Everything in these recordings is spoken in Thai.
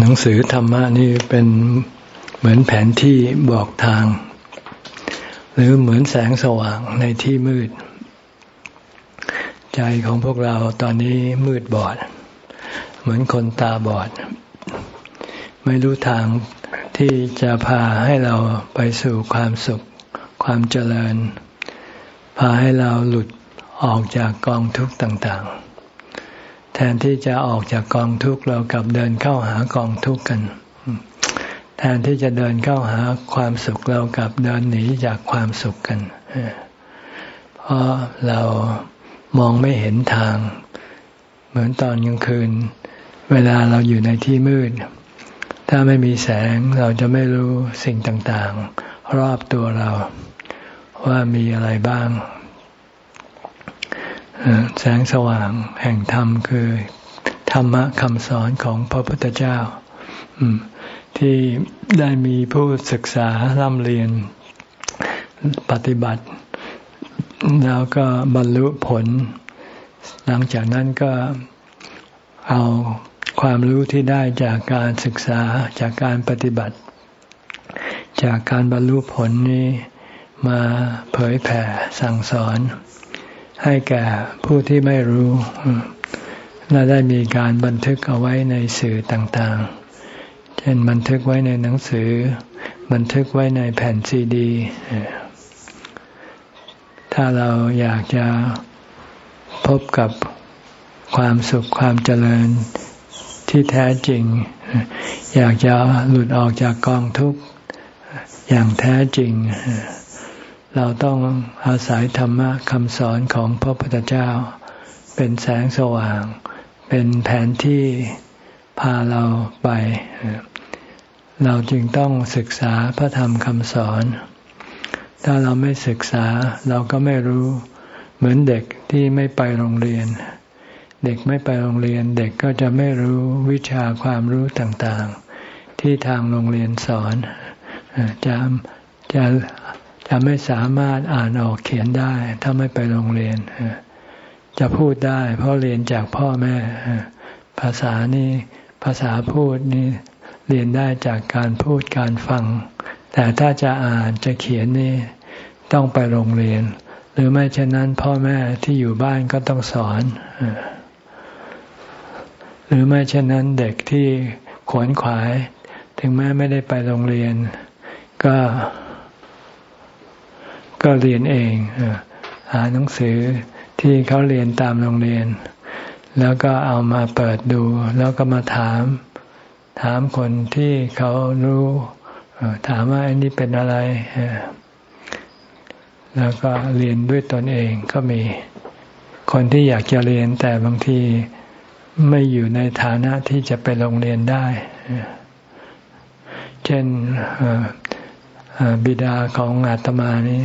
หนังสือธรรมะนี่เป็นเหมือนแผนที่บอกทาง หรือเหมือนแสงสว่างในที่มืด ใจของพวกเราตอนนี้มืดบอด เหมือนคนตาบอด ไม่รู้ทางที่จะพาให้เราไปสู่ความสุข ความเจริญ พาให้เราหลุดออกจากกองทุกข์ต่าง ๆ แทนที่จะออกจากกองทุกข์เรากลับเดินเข้าหากองทุกข์กัน แทนที่จะเดินเข้าหาความสุขเรากลับเดินหนีจากความสุขกัน เพราะเรามองไม่เห็นทาง เหมือนตอนกลางคืน เวลาเราอยู่ในที่มืด ถ้าไม่มีแสงเราจะไม่รู้สิ่งต่างๆ รอบตัวเราว่ามีอะไรบ้าง แสงสว่างแห่งธรรมคือ ธรรมะคำสอนของพระพุทธเจ้าที่ได้มีผู้ศึกษาร่ำเรียนปฏิบัติ แล้วก็บรรลุผล หลังจากนั้นก็เอาความรู้ที่ได้จากการศึกษาจากการปฏิบัติ จากการบรรลุผลนี้มาเผยแผ่สั่งสอน ให้แก่ผู้ที่ไม่รู้ และได้มีการบันทึกเอาไว้ในสื่อต่างๆ เช่นบันทึกไว้ในหนังสือ บันทึกไว้ในแผ่นซีดี ถ้าเราอยากจะพบกับความสุขความเจริญที่แท้จริง อยากจะหลุดออกจากกองทุกข์อย่างแท้จริง เราต้องอาศัยธรรมะคำสอนของพระพุทธเจ้า เป็นแสงสว่าง เป็นแผนที่พาเราไป เราจึงต้องศึกษาพระธรรมคำสอน ถ้าเราไม่ศึกษาเราก็ไม่รู้เหมือนเด็กที่ไม่ไปโรงเรียน เด็กไม่ไปโรงเรียน เด็กก็จะไม่รู้วิชาความรู้ต่างๆ ที่ทางโรงเรียนสอนจะจะ จะไม่สามารถอ่านออกเขียนได้ ถ้าไม่ไปโรงเรียน จะพูดได้เพราะเรียนจากพ่อแม่ ภาษานี่ภาษาพูดนี่เรียนได้จากการพูดการฟัง แต่ถ้าจะอ่านจะเขียนนี่ต้องไปโรงเรียน หรือไม่เช่นนั้นพ่อแม่ที่อยู่บ้านก็ต้องสอน หรือไม่เช่นนั้นเด็กที่ขวนขวาย ถึงแม้ไม่ได้ไปโรงเรียน ก็ ก็เรียนเองหาหนังสือที่เขาเรียนตามโรงเรียน แล้วก็เอามาเปิดดู แล้วก็มาถาม ถามคนที่เขารู้ถามว่าอันนี้เป็นอะไรแล้วก็เรียนด้วยตนเองก็มี คนที่อยากจะเรียนแต่บางทีไม่อยู่ในฐานะที่จะไปโรงเรียนได้ เช่นบิดาของอาตมานี่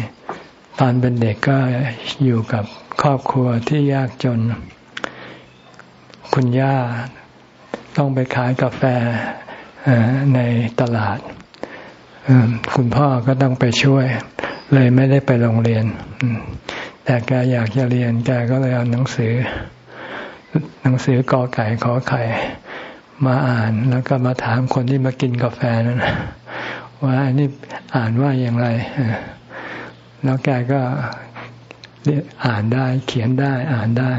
ตอนเป็นเด็กก็อยู่กับครอบครัวที่ยากจน คุณย่าต้องไปขายกาแฟในตลาด คุณพ่อก็ต้องไปช่วย เลยไม่ได้ไปโรงเรียน แต่แกอยากจะเรียน แกก็เลยเอาหนังสือ หนังสือกอไก่ขอไข่มาอ่านแล้วก็มาถามคนที่มากินกาแฟนั้นว่าอันนี้อ่านว่าอย่างไร แล้วแกก็อ่านได้ เขียนได้อ่านได้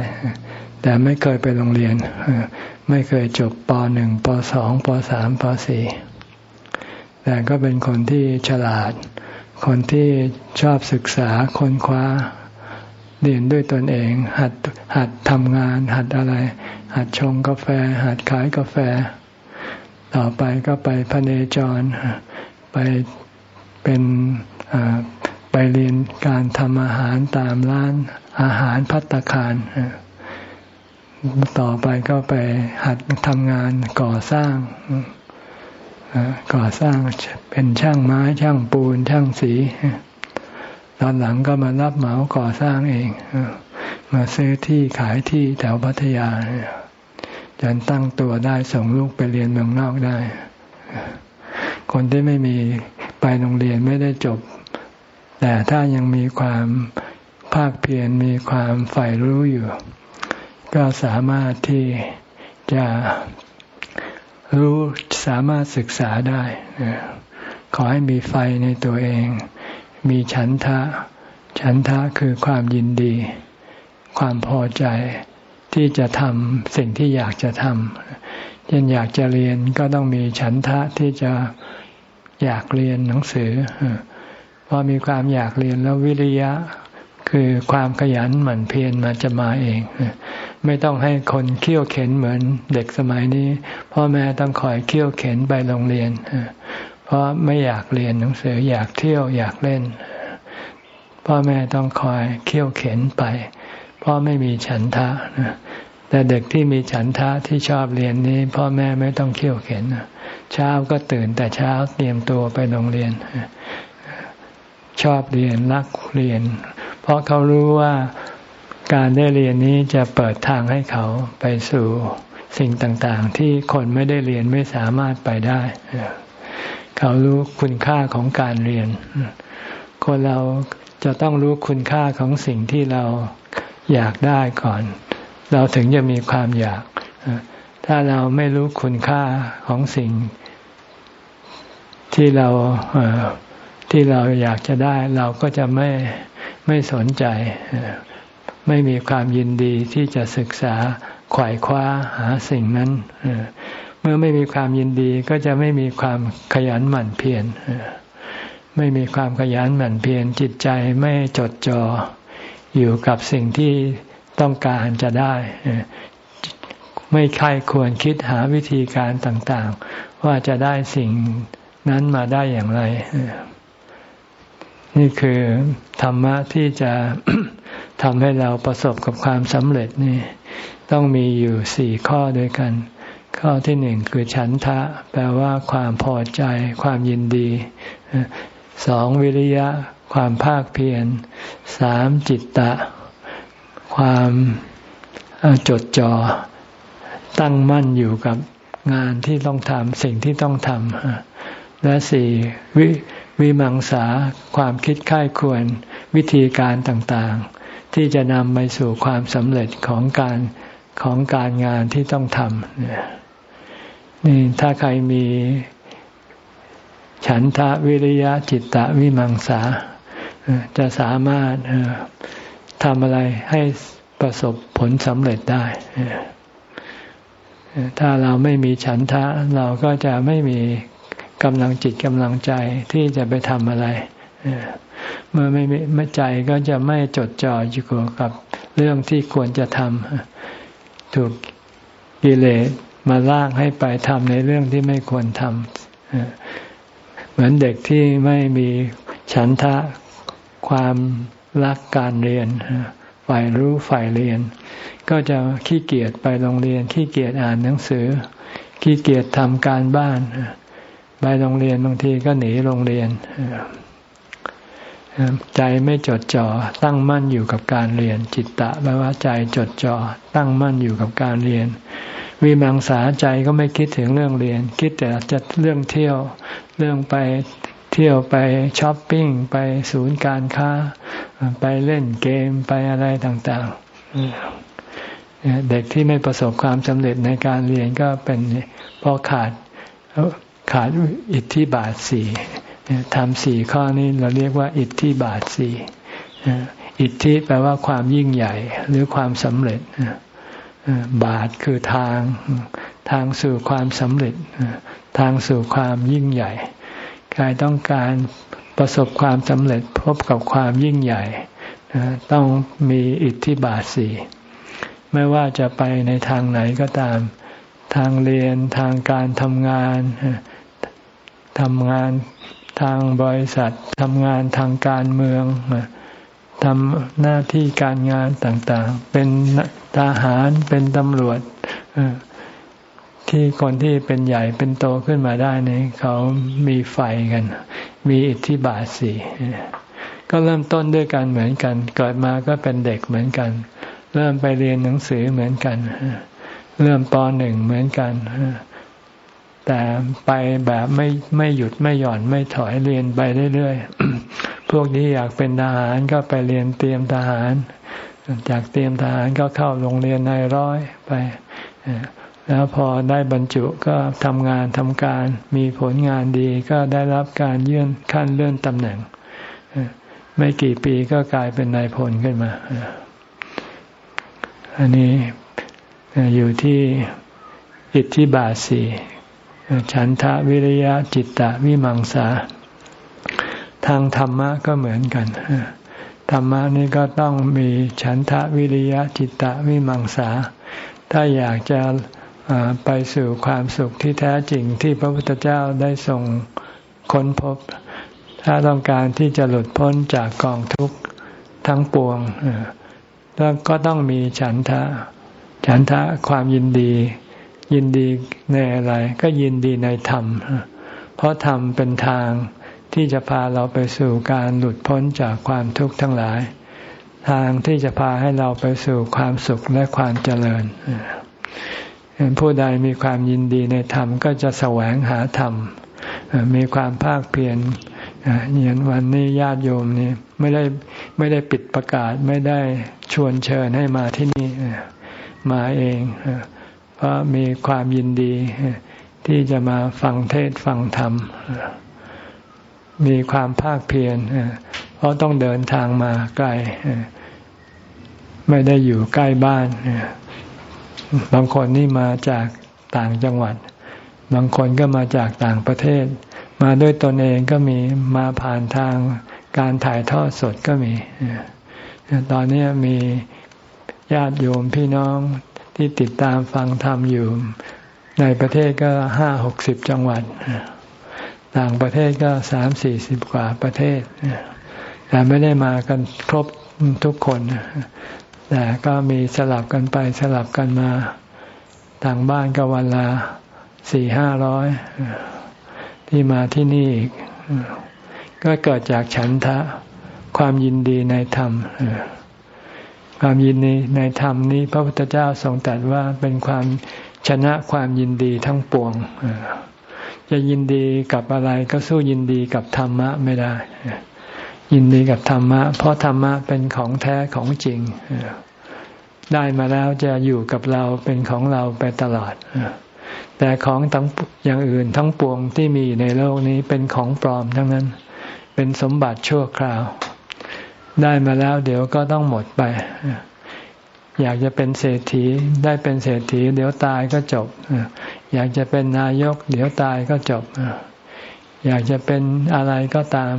แต่ไม่เคยไปโรงเรียน ไม่เคยจบปหนึ่งปสองปสามปสี่แต่ก็เป็นคนที่ฉลาด คนที่ชอบศึกษาค้นคว้าเรียนด้วยตนเอง หัดหัดทำงาน หัดอะไร หัดชงกาแฟ หัดขายกาแฟ ต่อไปก็ไปพเนจร ไปเป็น ไปเรียนการทำอาหารตามร้านอาหารพัตคาร ต่อไปก็ไปหัดทำงานก่อสร้าง ก่อสร้างเป็นช่างไม้ช่างปูนช่างสี ตอนหลังก็มารับเหมาก่อสร้างเอง มาซื้อที่ขายที่แถวพัทยาจนตั้งตัวได้ส่งลูกไปเรียนเมืองนอกได้ คนที่ไม่มีไปโรงเรียนไม่ได้จบ แต่ถ้ายังมีความภาคเพียรมีความใฝ่รู้อยู่ ก็สามารถที่จะรู้สามารถศึกษาได้ขอให้มีไฟในตัวเอง มีฉันทะ ฉันทะคือความยินดี ความพอใจที่จะทำสิ่งที่อยากจะทำเช่นอยากจะเรียนก็ต้องมีฉันทะที่จะอยากเรียนหนังสือ พอมีความอยากเรียนแล้ววิริยะคือความขยันหมั่นเพียรมาจะมาเอง ไม่ต้องให้คนเคี่ยวเข็นเหมือนเด็กสมัยนี้พ่อแม่ต้องคอยเคี่ยวเข็นไปโรงเรียน เพราะไม่อยากเรียนหนังสืออยากเที่ยวอยากเล่น พ่อแม่ต้องคอยเคี่ยวเข็นไปเพราะไม่มีฉันทะแต่เด็กที่มีฉันทะที่ชอบเรียนนี้ พ่อแม่ไม่ต้องเคี่ยวเข็นเช้าก็ตื่นแต่เช้าเตรียมตัวไปโรงเรียน ชอบเรียนรักเรียน เพราะเขารู้ว่าการได้เรียนนี้จะเปิดทางให้เขาไปสู่สิ่งต่างๆ ที่คนไม่ได้เรียนไม่สามารถไปได้ เขารู้คุณค่าของการเรียน คนเราจะต้องรู้คุณค่าของสิ่งที่เราอยากได้ก่อน เราถึงจะมีความอยาก ถ้าเราไม่รู้คุณค่าของสิ่งที่เรา ที่เราอยากจะได้เราก็จะไม่ไม่สนใจ ไม่มีความยินดีที่จะศึกษาขวายคว้าหาสิ่งนั้นเมื่อไม่มีความยินดีก็จะไม่มีความขยันหมั่นเพียรไม่มีความขยันหมั่นเพียรจิตใจไม่จดจ่ออยู่กับสิ่งที่ต้องการจะได้ ไม่ใครควรคิดหาวิธีการต่างๆ ว่าจะได้สิ่งนั้นมาได้อย่างไร นี่คือธรรมะที่จะทำให้เราประสบกับความสำเร็จนี่ ต้องมีอยู่สี่ข้อด้วยกัน ข้อที่หนึ่งคือฉันทะ แปลว่าความพอใจ ความยินดีสองวิริยะ ความภาคเพียรสามจิตตะ ความจดจอ่อตั้งมั่นอยู่กับงานที่ต้องทำสิ่งที่ต้องทำและสี่วิ วิมังสาความคิดค่ายควรวิธีการต่างๆ ที่จะนำไปสู่ความสำเร็จของการของการงานที่ต้องทำเนี่ยนี่ถ้าใครมีฉันทะวิริยะจิตตะวิมังสา จะสามารถทำอะไรให้ประสบผลสำเร็จได้ ถ้าเราไม่มีฉันทะเราก็จะไม่มี กำลังจิตกำลังใจที่จะไปทำอะไรเมื่อไม่ไม่ใจก็จะไม่จดจ่ออยู่กับเรื่องที่ควรจะทำถูกกิเลสมาลากให้ไปทำในเรื่องที่ไม่ควรทำเหมือนเด็กที่ไม่มีฉันทะความรักการเรียนฝ่ายรู้ฝ่ายเรียน ก็จะขี้เกียจไปโรงเรียนขี้เกียจอ่านหนังสือ ขี้เกียจทำการบ้าน ไปโรงเรียนบางทีก็หนีโรงเรียน ใจไม่จดจอ่อตั้งมั่นอยู่กับการเรียน จิตตะแปลว่าใจจดจอ่อตั้งมั่นอยู่กับการเรียน วิมังสาใจก็ไม่คิดถึงเรื่องเรียน คิดแต่จะเรื่องเที่ยวเรื่องไปเที่ยวไปช้อปปิ้งไปศูนย์การค้า ไปเล่นเกมไปอะไรต่างๆ เด็กที่ไม่ประสบความสำเร็จในการเรียนก็เป็นเพราะขาด ขาดอิทธิบาทสี่ทำสี่ข้อนี้เราเรียกว่า อิทธิบาทสี่อิทธิแปลว่าความยิ่งใหญ่หรือความสำเร็จบาทคือทาง ทางสู่ความสำเร็จ ทางสู่ความยิ่งใหญ่ใครต้องการประสบความสำเร็จพบกับความยิ่งใหญ่ต้องมีอิทธิบาทสี่ไม่ว่าจะไปในทางไหนก็ตาม ทางเรียนทางการทำงาน ทำงานทางบริษัททำงานทางการเมืองทำหน้าที่การงานต่างๆ เป็นทหารเป็นตำรวจที่คนที่เป็นใหญ่เป็นโตขึ้นมาได้นี่เขามีไฟกัน มีอิทธิบาทสี่ก็เริ่มต้นด้วยกันเหมือนกัน เกิดมาก็เป็นเด็กเหมือนกัน เริ่มไปเรียนหนังสือเหมือนกัน เริ่มปหนึ่งเหมือนกัน แต่ไปแบบไม่ไม่หยุดไม่หย่อนไม่ถอยเรียนไปเรื่อยๆ พวกนี้อยากเป็นทหารก็ไปเรียนเตรียมทหาร จากเตรียมทหารก็เข้าโรงเรียนนายร้อยไป แล้วพอได้บรรจุก็ทำงานทำการ มีผลงานดีก็ได้รับการเยื่อนขั้นเลื่อนตำแหน่ง ไม่กี่ปีก็กลายเป็นนายพลขึ้นมา อันนี้อยู่ที่อิทธิบาสี ฉันทะวิริยะจิตตะวิมังสา ทางธรรมะก็เหมือนกันธรรมะนี่ก็ต้องมีฉันทะวิริยะจิตตะวิมังสา ถ้าอยากจะไปสู่ความสุขที่แท้จริงที่พระพุทธเจ้าได้ทรงค้นพบ ถ้าต้องการที่จะหลุดพ้นจากกองทุกข์ทั้งปวงก็ต้องมีฉันทะ ฉันทะความยินดี ยินดีในอะไร ก็ยินดีในธรรม เพราะธรรมเป็นทางที่จะพาเราไปสู่การหลุดพ้นจากความทุกข์ทั้งหลาย ทางที่จะพาให้เราไปสู่ความสุขและความเจริญ ผู้ใดมีความยินดีในธรรมก็จะแสวงหาธรรม มีความภาคเพียรอย่างวันนี้ญาติโยมนี่ไม่ได้ไม่ได้ปิดประกาศไม่ได้ชวนเชิญให้มาที่นี่มาเอง เพราะมีความยินดีที่จะมาฟังเทศฟังธรรม มีความภาคเพียรเพราะต้องเดินทางมาไกลไม่ได้อยู่ใกล้บ้านบางคนนี่มาจากต่างจังหวัด บางคนก็มาจากต่างประเทศ มาด้วยตนเองก็มีมาผ่านทางการถ่ายทอดสดก็มี ตอนนี้มีญาติโยมพี่น้อง ที่ติดตามฟังธรรมอยู่ ในประเทศก็ห้าหกสิบจังหวัด ต่างประเทศก็สามสี่สิบกว่าประเทศ แต่ไม่ได้มากันครบทุกคนแต่ก็มีสลับกันไปสลับกันมาต่างบ้านก็วันละสี่ห้าร้อยที่มาที่นี่อีกก็เกิดจากฉันทะความยินดีในธรรม ความยินดีในธรรมนี้ พระพุทธเจ้าทรงตรัสว่าเป็นความชนะความยินดีทั้งปวงจะยินดีกับอะไรก็สู้ยินดีกับธรรมะไม่ได้ ยินดีกับธรรมะ เพราะธรรมะเป็นของแท้ของจริง ได้มาแล้วจะอยู่กับเราเป็นของเราไปตลอดแต่ของทั้งอย่างอื่นทั้งปวงที่มีในโลกนี้เป็นของปลอมทั้งนั้น เป็นสมบัติชั่วคราว ได้มาแล้ว เดี๋ยวก็ต้องหมดไป อยากจะเป็นเศรษฐีได้เป็นเศรษฐี เดี๋ยวตายก็จบ อยากจะเป็นนายก เดี๋ยวตายก็จบ อยากจะเป็นอะไรก็ตาม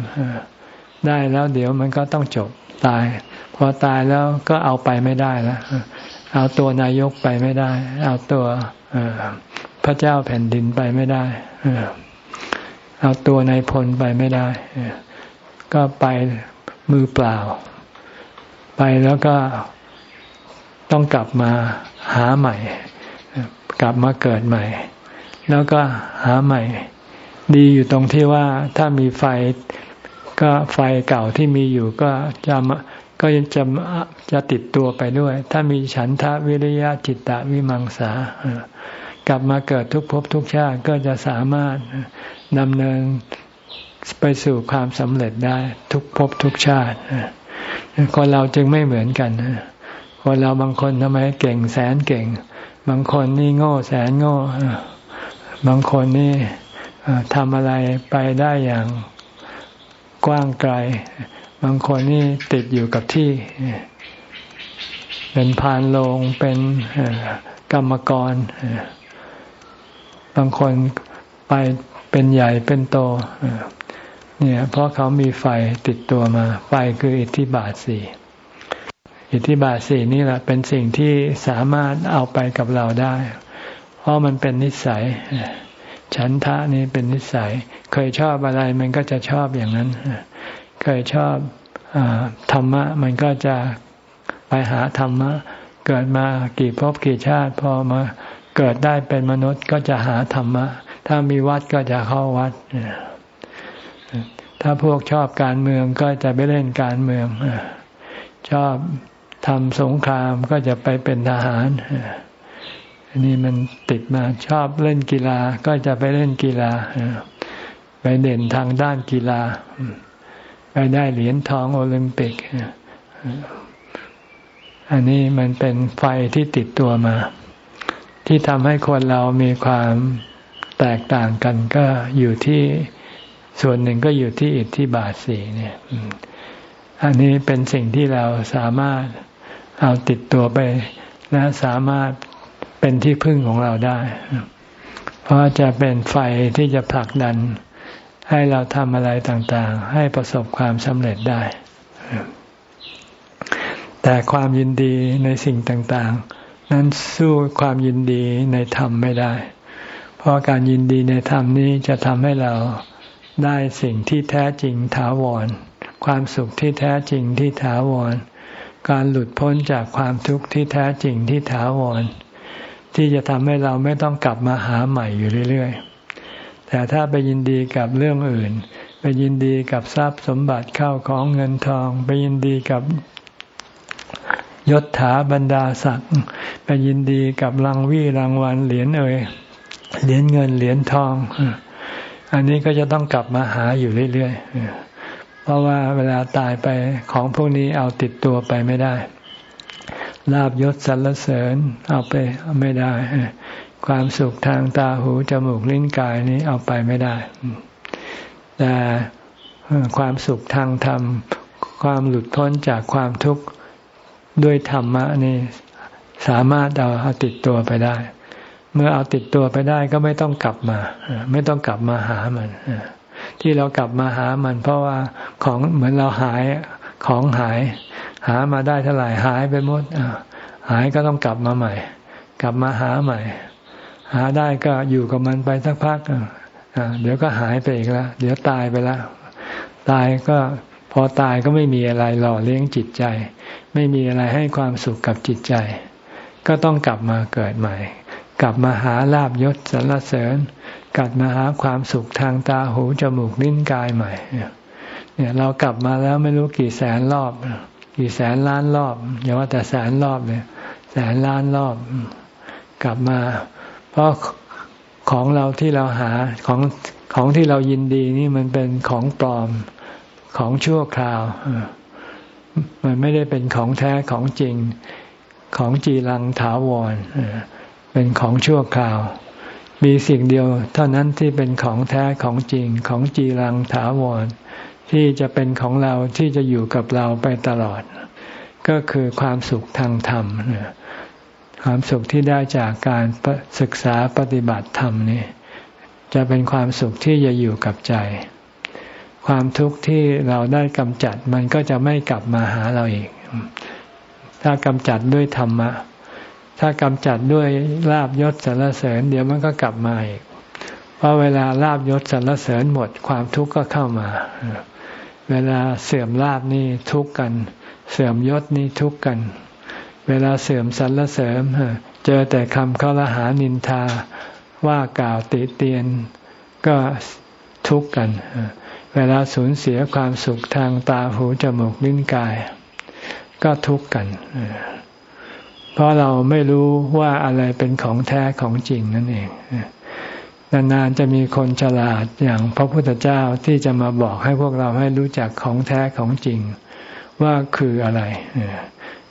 ได้แล้วเดี๋ยวมันก็ต้องจบตาย พอตายแล้วก็เอาไปไม่ได้แล้วเอาตัวนายกไปไม่ได้ เอาตัวพระเจ้าแผ่นดินไปไม่ได้ เอาตัวนายพลไปไม่ได้ ก็ไป มือเปล่า ไปแล้วก็ต้องกลับมาหาใหม่ กลับมาเกิดใหม่ แล้วก็หาใหม่ ดีอยู่ตรงที่ว่าถ้ามีไฟก็ไฟเก่าที่มีอยู่ก็จะก็จะจะติดตัวไปด้วย ถ้ามีฉันทะวิริยะจิตตะวิมังสากลับมาเกิดทุกภพทุกชาติก็จะสามารถดำเนิน ไปสู่ความสำเร็จได้ทุกภพทุกชาติ คนเราจึงไม่เหมือนกันคนเราบางคนทำไมเก่งแสนเก่ง บางคนนี่โง่แสนโง่ บางคนนี่ทำอะไรไปได้อย่างกว้างไกล บางคนนี่ติดอยู่กับที่ เป็นพานโลงเป็นกรรมกร บางคนไปเป็นใหญ่เป็นโต เนี่ย เพราะเขามีไฟติดตัวมา ไฟคืออิทธิบาทสี่อิทธิบาทสี่นี่แหละเป็นสิ่งที่สามารถเอาไปกับเราได้ เพราะมันเป็นนิสัย ฉันทะนี่เป็นนิสัย เคยชอบอะไรมันก็จะชอบอย่างนั้น เคยชอบอธรรมะ มันก็จะไปหาธรรมะ เกิดมากี่ภพกี่ชาติ พอมาเกิดได้เป็นมนุษย์ก็จะหาธรรมะ ถ้ามีวัดก็จะเข้าวัด ถ้าพวกชอบการเมืองก็จะไปเล่นการเมือง ชอบทำสงครามก็จะไปเป็นทหารอันนี้มันติดมาชอบเล่นกีฬาก็จะไปเล่นกีฬาไปเด่นทางด้านกีฬา ไปได้เหรียญทองโอลิมปิก อันนี้มันเป็นไฟที่ติดตัวมา ที่ทำให้คนเรามีความแตกต่างกันก็อยู่ที่ ส่วนหนึ่งก็อยู่ที่อิทธิบาทสี่เนี่ยอันนี้เป็นสิ่งที่เราสามารถเอาติดตัวไป และสามารถเป็นที่พึ่งของเราได้ เพราะจะเป็นไฟที่จะผลักดัน ให้เราทำอะไรต่างๆ ให้ประสบความสำเร็จได้ แต่ความยินดีในสิ่งต่างๆ นั้นสู้ความยินดีในธรรมไม่ได้ เพราะการยินดีในธรรมนี้จะทำให้เรา ได้สิ่งที่แท้จริงถาวร ความสุขที่แท้จริงที่ถาวร การหลุดพ้นจากความทุกข์ที่แท้จริงที่ถาวร ที่จะทำให้เราไม่ต้องกลับมาหาใหม่อยู่เรื่อยๆ แต่ถ้าไปยินดีกับเรื่องอื่น ไปยินดีกับทรัพย์สมบัติเข้าของเงินทอง ไปยินดีกับยศถาบรรดาศักดิ์ไปยินดีกับรางวี่รางวัลเหรียญเอ่ยเหรียญเงินเหรียญทอง อันนี้ก็จะต้องกลับมาหาอยู่เรื่อยๆ เพราะว่าเวลาตายไปของพวกนี้เอาติดตัวไปไม่ได้ ลาบยศสรรเสริญเอาไปไม่ได้ ความสุขทางตาหูจมูกลิ้นกายนี้เอาไปไม่ได้ แต่ความสุขทางธรรม ความหลุดพ้นจากความทุกข์ด้วยธรรมะนี่สามารถเอาเอาติดตัวไปได้ เมื่อเอาติดตัวไปได้ก็ไม่ต้องกลับมา ไม่ต้องกลับมาหามันที่เรากลับมาหามัน เพราะว่าของเหมือนเราหายของหาย หามาได้เท่าไหร่หายไปหมดหายก็ต้องกลับมาใหม่ กลับมาหาใหม่ หาได้ก็อยู่กับมันไปสักพักเดี๋ยวก็หายไปอีกแล้วเดี๋ยวตายไปแล้วตายก็พอตายก็ไม่มีอะไรหล่อเลี้ยงจิตใจ ไม่มีอะไรให้ความสุขกับจิตใจ ก็ต้องกลับมาเกิดใหม่ กลับมาหาลาบยศสรรเสริญ กลับมาหาความสุขทางตาหูจมูกลิ้นกายใหม่ เนี่ยเรากลับมาแล้วไม่รู้กี่แสนรอบ กี่แสนล้านรอบอย่าว่าแต่แสนรอบเลยแสนล้านรอบ กลับมา เพราะของเราที่เราหาของของที่เรายินดีนี่มันเป็นของปลอมของชั่วคราว มันไม่ได้เป็นของแท้ของจริงของจีรังถาวร เป็นของชั่วคราว มีสิ่งเดียว เท่านั้นที่เป็นของแท้ของจริงของจีรังถาวร ที่จะเป็นของเราที่จะอยู่กับเราไปตลอด ก็คือความสุขทางธรรม ความสุขที่ได้จากการศึกษาปฏิบัติธรรมนี่จะเป็นความสุขที่จะอยู่กับใจ ความทุกข์ที่เราได้กำจัดมันก็จะไม่กลับมาหาเราอีก ถ้ากำจัดด้วยธรรมะ ถ้ากำจัดด้วยลาบยศสรรเสริญ เดี๋ยวมันก็กลับมาอีกเพราะเวลาลาบยศสรรเสริญหมดความทุกข์ก็เข้ามา เวลาเสื่อมลาบนี่ทุกข์กัน เสื่อมยศนี่ทุกข์กัน เวลาเสื่อมสรรเสริญเจอแต่คำเขาละหานินทาว่ากล่าวติเตียนก็ทุกข์กัน เวลาสูญเสียความสุขทางตาหูจมูกลิ้นกาย ก็ทุกข์กันเเพราะเราไม่รู้ว่าอะไรเป็นของแท้ของจริงนั่นเองนานๆจะมีคนฉลาดอย่างพระพุทธเจ้าที่จะมาบอกให้พวกเราให้รู้จักของแท้ของจริง ว่าคืออะไร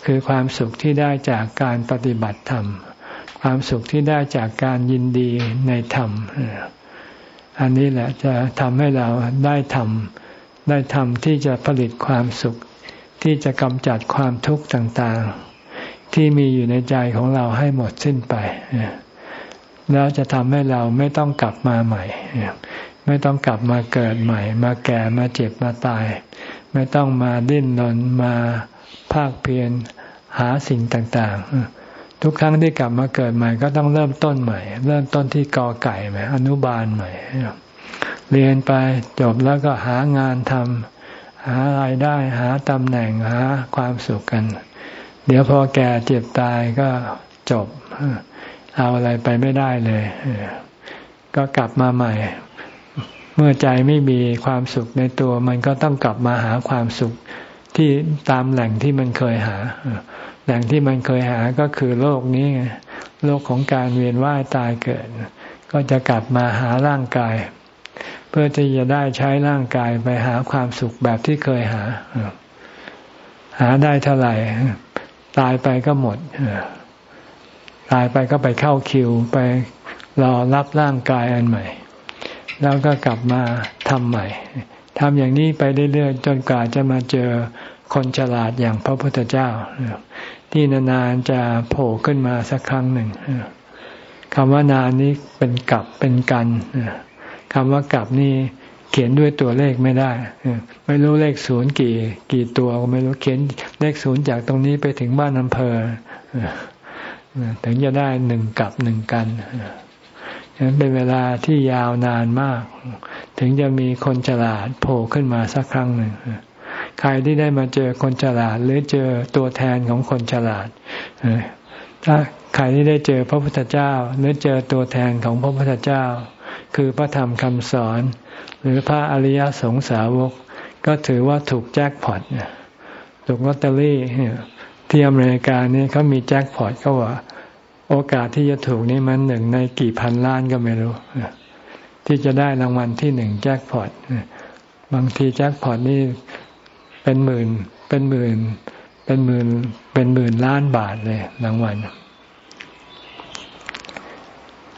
คือความสุขที่ได้จากการปฏิบัติธรรม ความสุขที่ได้จากการยินดีในธรรม อันนี้แหละจะทำให้เราได้ทำได้ทำที่จะผลิตความสุข ที่จะกำจัดความทุกข์ต่างๆ ที่มีอยู่ในใจของเราให้หมดสิ้นไป แล้วจะทำให้เราไม่ต้องกลับมาใหม่ ไม่ต้องกลับมาเกิดใหม่ มาแก่มาเจ็บมาตาย ไม่ต้องมาดิ้นรนมาภาคเพียรหาสิ่งต่างๆ ทุกครั้งที่กลับมาเกิดใหม่ก็ต้องเริ่มต้นใหม่ เริ่มต้นที่กอไก่ใหม่อนุบาลใหม่ เรียนไปจบแล้วก็หางานทำหารายได้หาตำแหน่งหาความสุขกัน เดี๋ยวพอแก่เจ็บตายก็จบ เอาอะไรไปไม่ได้เลย ก็กลับมาใหม่ เมื่อใจไม่มีความสุขในตัว มันก็ต้องกลับมาหาความสุขที่ตามแหล่งที่มันเคยหา แหล่งที่มันเคยหาก็คือโลกนี้ โลกของการเวียนว่ายตายเกิด ก็จะกลับมาหาร่างกาย เพื่อที่จะได้ใช้ร่างกายไปหาความสุขแบบที่เคยหา หาได้เท่าไหร่ ตายไปก็หมดตายไปก็ไปเข้าคิวไปรอรับร่างกายอันใหม่ แล้วก็กลับมาทำใหม่ทำอย่างนี้ไปเรื่อยๆจนกว่าจะมาเจอคนฉลาดอย่างพระพุทธเจ้าที่นานๆจะโผล่ขึ้นมาสักครั้งหนึ่งคำว่านานนี้เป็นกลับเป็นกันคำว่ากลับนี่ เขียนด้วยตัวเลขไม่ได้ ไม่รู้เลขศูนย์กี่ กี่ตัวก็ไม่รู้เขียนเลขศูนย์จากตรงนี้ไปถึงบ้านอำเภอถึงจะได้หนึ่งกับหนึ่งกันนั้นเป็นเวลาที่ยาวนานมาก ถึงจะมีคนฉลาดโผล่ขึ้นมาสักครั้งหนึ่งใครที่ได้มาเจอคนฉลาด หรือเจอตัวแทนของคนฉลาดถ้าใครที่ได้เจอพระพุทธเจ้า หรือเจอตัวแทนของพระพุทธเจ้า คือพระธรรมคำสอน หรือพระอริยสงสาวก ก็ถือว่าถูกแจ็คพอตถูกลอตเตอรี่ที่อเมริกานี่เขามีแจ็คพอตก็ว่า โอกาสที่จะถูกนี่มันหนึ่งในกี่พันล้านก็ไม่รู้ที่จะได้รางวัลที่หนึ่งแจ็คพอตบางทีแจ็คพอตนี่เป็นหมื่นเป็นหมื่น เป็นหมื่นเป็นหมื่นล้านบาทเลยรางวัล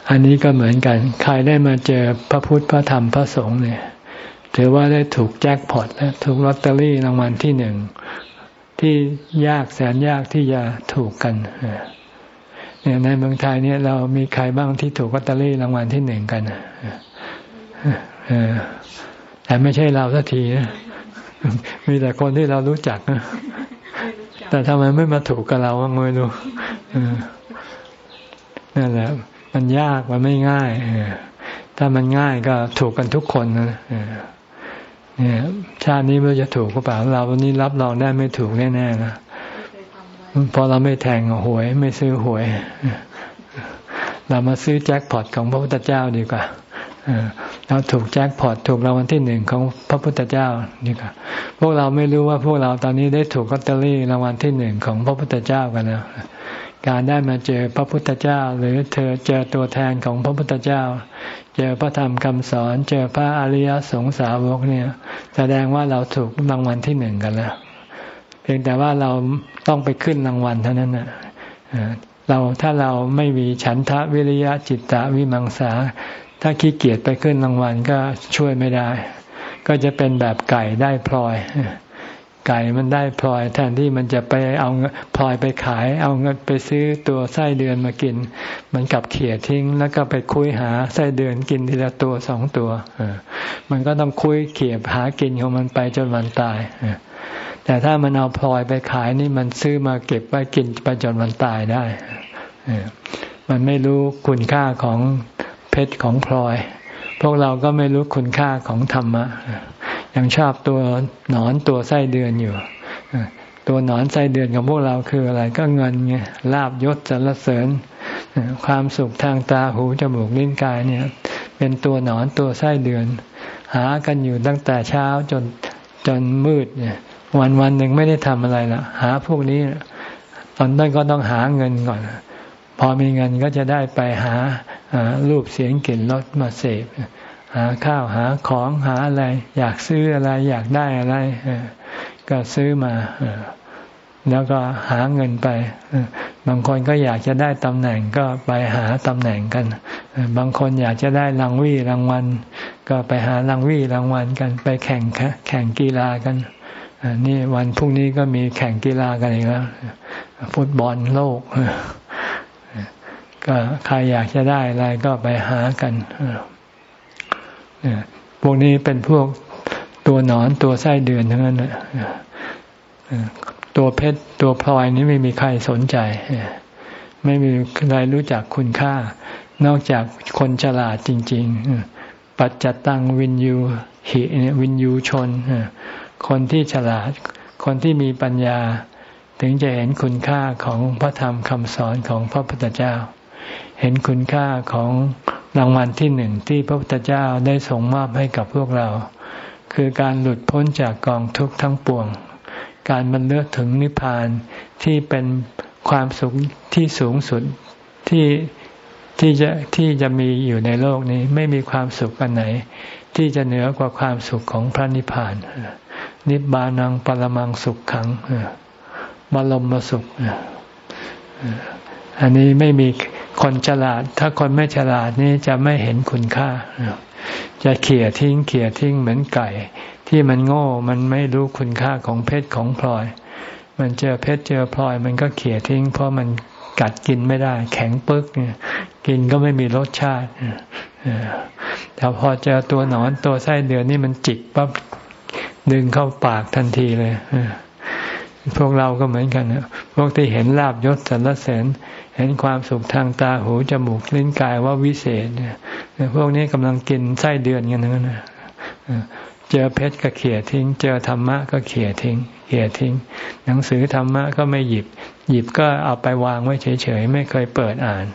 อันนี้ก็เหมือนกัน ใครได้มาเจอพระพุทธพระธรรมพระสงฆ์เนี่ย ถือว่าได้ถูกแจ็คพอตและถูกลอตเตอรี่รางวัลที่หนึ่งที่ยากแสนยากที่จะถูกกันเนี่ยในเมืองไทยเนี่ยเรามีใครบ้างที่ถูกลอตเตอรี่รางวัลที่หนึ่งกันแต่ไม่ใช่เราสักทีนะมีแต่คนที่เรารู้จักนะแต่ทำไมไม่มาถูกกับเราไม่รู้นั่นแหละ มันยากมันไม่ง่ายถ้ามันง่ายก็ถูกกันทุกคนนะเนี่ยชาตินี้เราจะถูกก็เปล่าเราวันนี้รับรองได้ไม่ถูกแน่ๆนะพอเราไม่แทงหวย ไม่ซื้อหวย เรามาซื้อแจ็คพอตของพระพุทธเจ้าดีกว่าเราถูกแจ็คพอตถูกรางวัลที่หนึ่งของพระพุทธเจ้านี่ค่ะพวกเราไม่รู้ว่าพวกเราตอนนี้ได้ถูกลอตเตอรี่รางวัลที่หนึ่งของพระพุทธเจ้ากันนะ การได้มาเจอพระพุทธเจ้า หรือเธอเจอตัวแทนของพระพุทธเจ้า เจอพระธรรมคำสอน เจอพระอริยสงสาวกเนี่ย แสดงว่าเราถูกรางวัลที่หนึ่งกันแล้วเพียงแต่ว่าเราต้องไปขึ้นรางวัลเท่านั้นนะเราถ้าเราไม่มีฉันทะวิริยะจิตตะวิมังสา ถ้าขี้เกียจไปขึ้นรางวัลก็ช่วยไม่ได้ ก็จะเป็นแบบไก่ได้พลอย ไก่มันได้พลอยแทนที่มันจะไปเอาพลอยไปขาย เอาเงินไปซื้อตัวไส้เดือนมากิน มันกลับเขี่ยทิ้ง แล้วก็ไปคุยหาไส้เดือนกินทีละตัวสองตัวมันก็ต้องคุยเขี่ยหากินของมันไปจนวันตายแต่ถ้ามันเอาพลอยไปขายนี่มันซื้อมาเก็บไว้กินไปจนวันตายได้มันไม่รู้คุณค่าของเพชรของพลอย พวกเราก็ไม่รู้คุณค่าของธรรมะ ยังชอบตัวหนอนตัวไส้เดือนอยู่ตัวหนอนไส้เดือนของพวกเราคืออะไร ก็เงินไงลาบยศสรรเสริญ ความสุขทางตาหูจมูกลิ้นกายเนี่ย เป็นตัวหนอนตัวไส้เดือน หากันอยู่ตั้งแต่เช้าจนจนมืดเนี่ย วันวันหนึ่งไม่ได้ทำอะไรละหาพวกนี้ตอนต้นก็ต้องหาเงินก่อน พอมีเงินก็จะได้ไปหารูปเสียงกลิ่นรสมาเสพ หาข้าวหาของหาอะไร อยากซื้ออะไรอยากได้อะไรก็ซื้อมาแล้วก็หาเงินไป บางคนก็อยากจะได้ตำแหน่งก็ไปหาตำแหน่งกัน บางคนอยากจะได้รางวี่รางวัล ก็ไปหารางวี่รางวัลกัน ไปแข่งแข่งกีฬากัน นี่วันพรุ่งนี้ก็มีแข่งกีฬากันอีกแล้ว ฟุตบอลโลก ก็ใครอยากจะได้อะไรก็ไปหากัน พวกนี้เป็นพวกตัวหนอนตัวไส้เดือนทั้งนั้นตัวเพชรตัวพลอยนี้ไม่มีใครสนใจ ไม่มีใครรู้จักคุณค่า นอกจากคนฉลาดจริง ๆ ปัจจตังวินยูหิวินยูชน คนที่ฉลาด คนที่มีปัญญา ถึงจะเห็นคุณค่าของพระธรรมคำสอนของพระพุทธเจ้า เห็นคุณค่าของรางวัลที่หนึ่งที่พระพุทธเจ้าได้ส่งมอบให้กับพวกเรา คือการหลุดพ้นจากกองทุกข์ทั้งปวง การบรรลุถึงนิพพานที่เป็นความสุขที่สูงสุดที่ที่จะที่จะมีอยู่ในโลกนี้ไม่มีความสุขอันไหน ที่จะเหนือกว่าความสุขของพระนิพพาน นิบานังปรมังสุขขังบรมสุข อันนี้ไม่มี คนฉลาด ถ้าคนไม่ฉลาดนี่จะไม่เห็นคุณค่า จะเขี่ยทิ้งเขี่ยทิ้งเหมือนไก่ ที่มันโง่ มันไม่รู้คุณค่าของเพชรของพลอย มันเจอเพชรเจอพลอย มันก็เขี่ยทิ้ง เพราะมันกัดกินไม่ได้ แข็งปึ๊กเนี่ย กินก็ไม่มีรสชาติแต่พอเจอตัวหนอนตัวไส้เดือนนี่มันจิกปั๊บดึงเข้าปากทันทีเลยพวกเราก็เหมือนกันพวกที่เห็นลาบยศสรรเสริญ เห็นความสุขทางตาหูจมูกลิ้นกายว่าวิเศษพวกนี้กำลังกินไส้เดือนกันนั่นนะเจอเพชรก็เขี่ยทิ้ง เจอธรรมะก็เขี่ยทิ้ง เขี่ยทิ้ง หนังสือธรรมะก็ไม่หยิบ หยิบก็เอาไปวางไว้เฉยๆ ไม่เคยเปิดอ่าน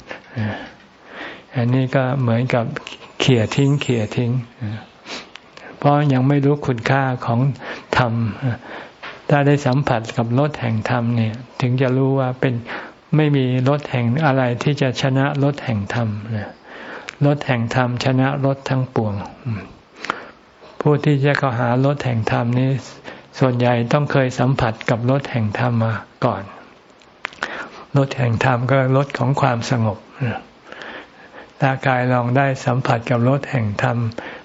อันนี้ก็เหมือนกับเขี่ยทิ้ง เขี่ยทิ้ง เพราะยังไม่รู้คุณค่าของธรรมถ้าได้สัมผัสกับรถแห่งธรรมเนี่ย ถึงจะรู้ว่าเป็น ไม่มีรถแห่งอะไรที่จะชนะรถแห่งธรรมรถแห่งธรรมชนะรถทั้งปวง ผู้ที่จะเข้าหารถแห่งธรรมนี้ ส่วนใหญ่ต้องเคยสัมผัสกับรถแห่งธรรมมาก่อนรถแห่งธรรมก็รถของความสงบถ้ากายลองได้สัมผัสกับรถแห่งธรรม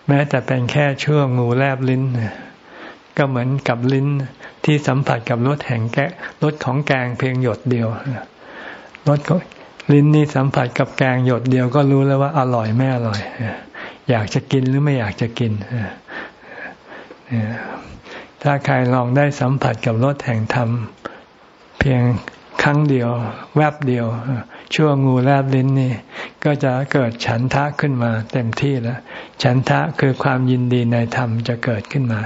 แม้แต่เป็นแค่ช่วงงูแลบลิ้น ก็เหมือนกับลิ้นที่สัมผัสกับรสแห่งแกรสของแกงเพียงหยดเดียว รสลิ้นนี่สัมผัสกับแกงหยดเดียวก็รู้แล้วว่าอร่อยไม่อร่อย อยากจะกินหรือไม่อยากจะกิน ถ้าใครลองได้สัมผัสกับรสแห่งธรรม เพียงครั้งเดียว แวบเดียว ชั่วงูแลบลิ้นนี่ ก็จะเกิดฉันทะขึ้นมา เต็มที่แล้ว ฉันทะคือความยินดีในธรรมจะเกิดขึ้นมา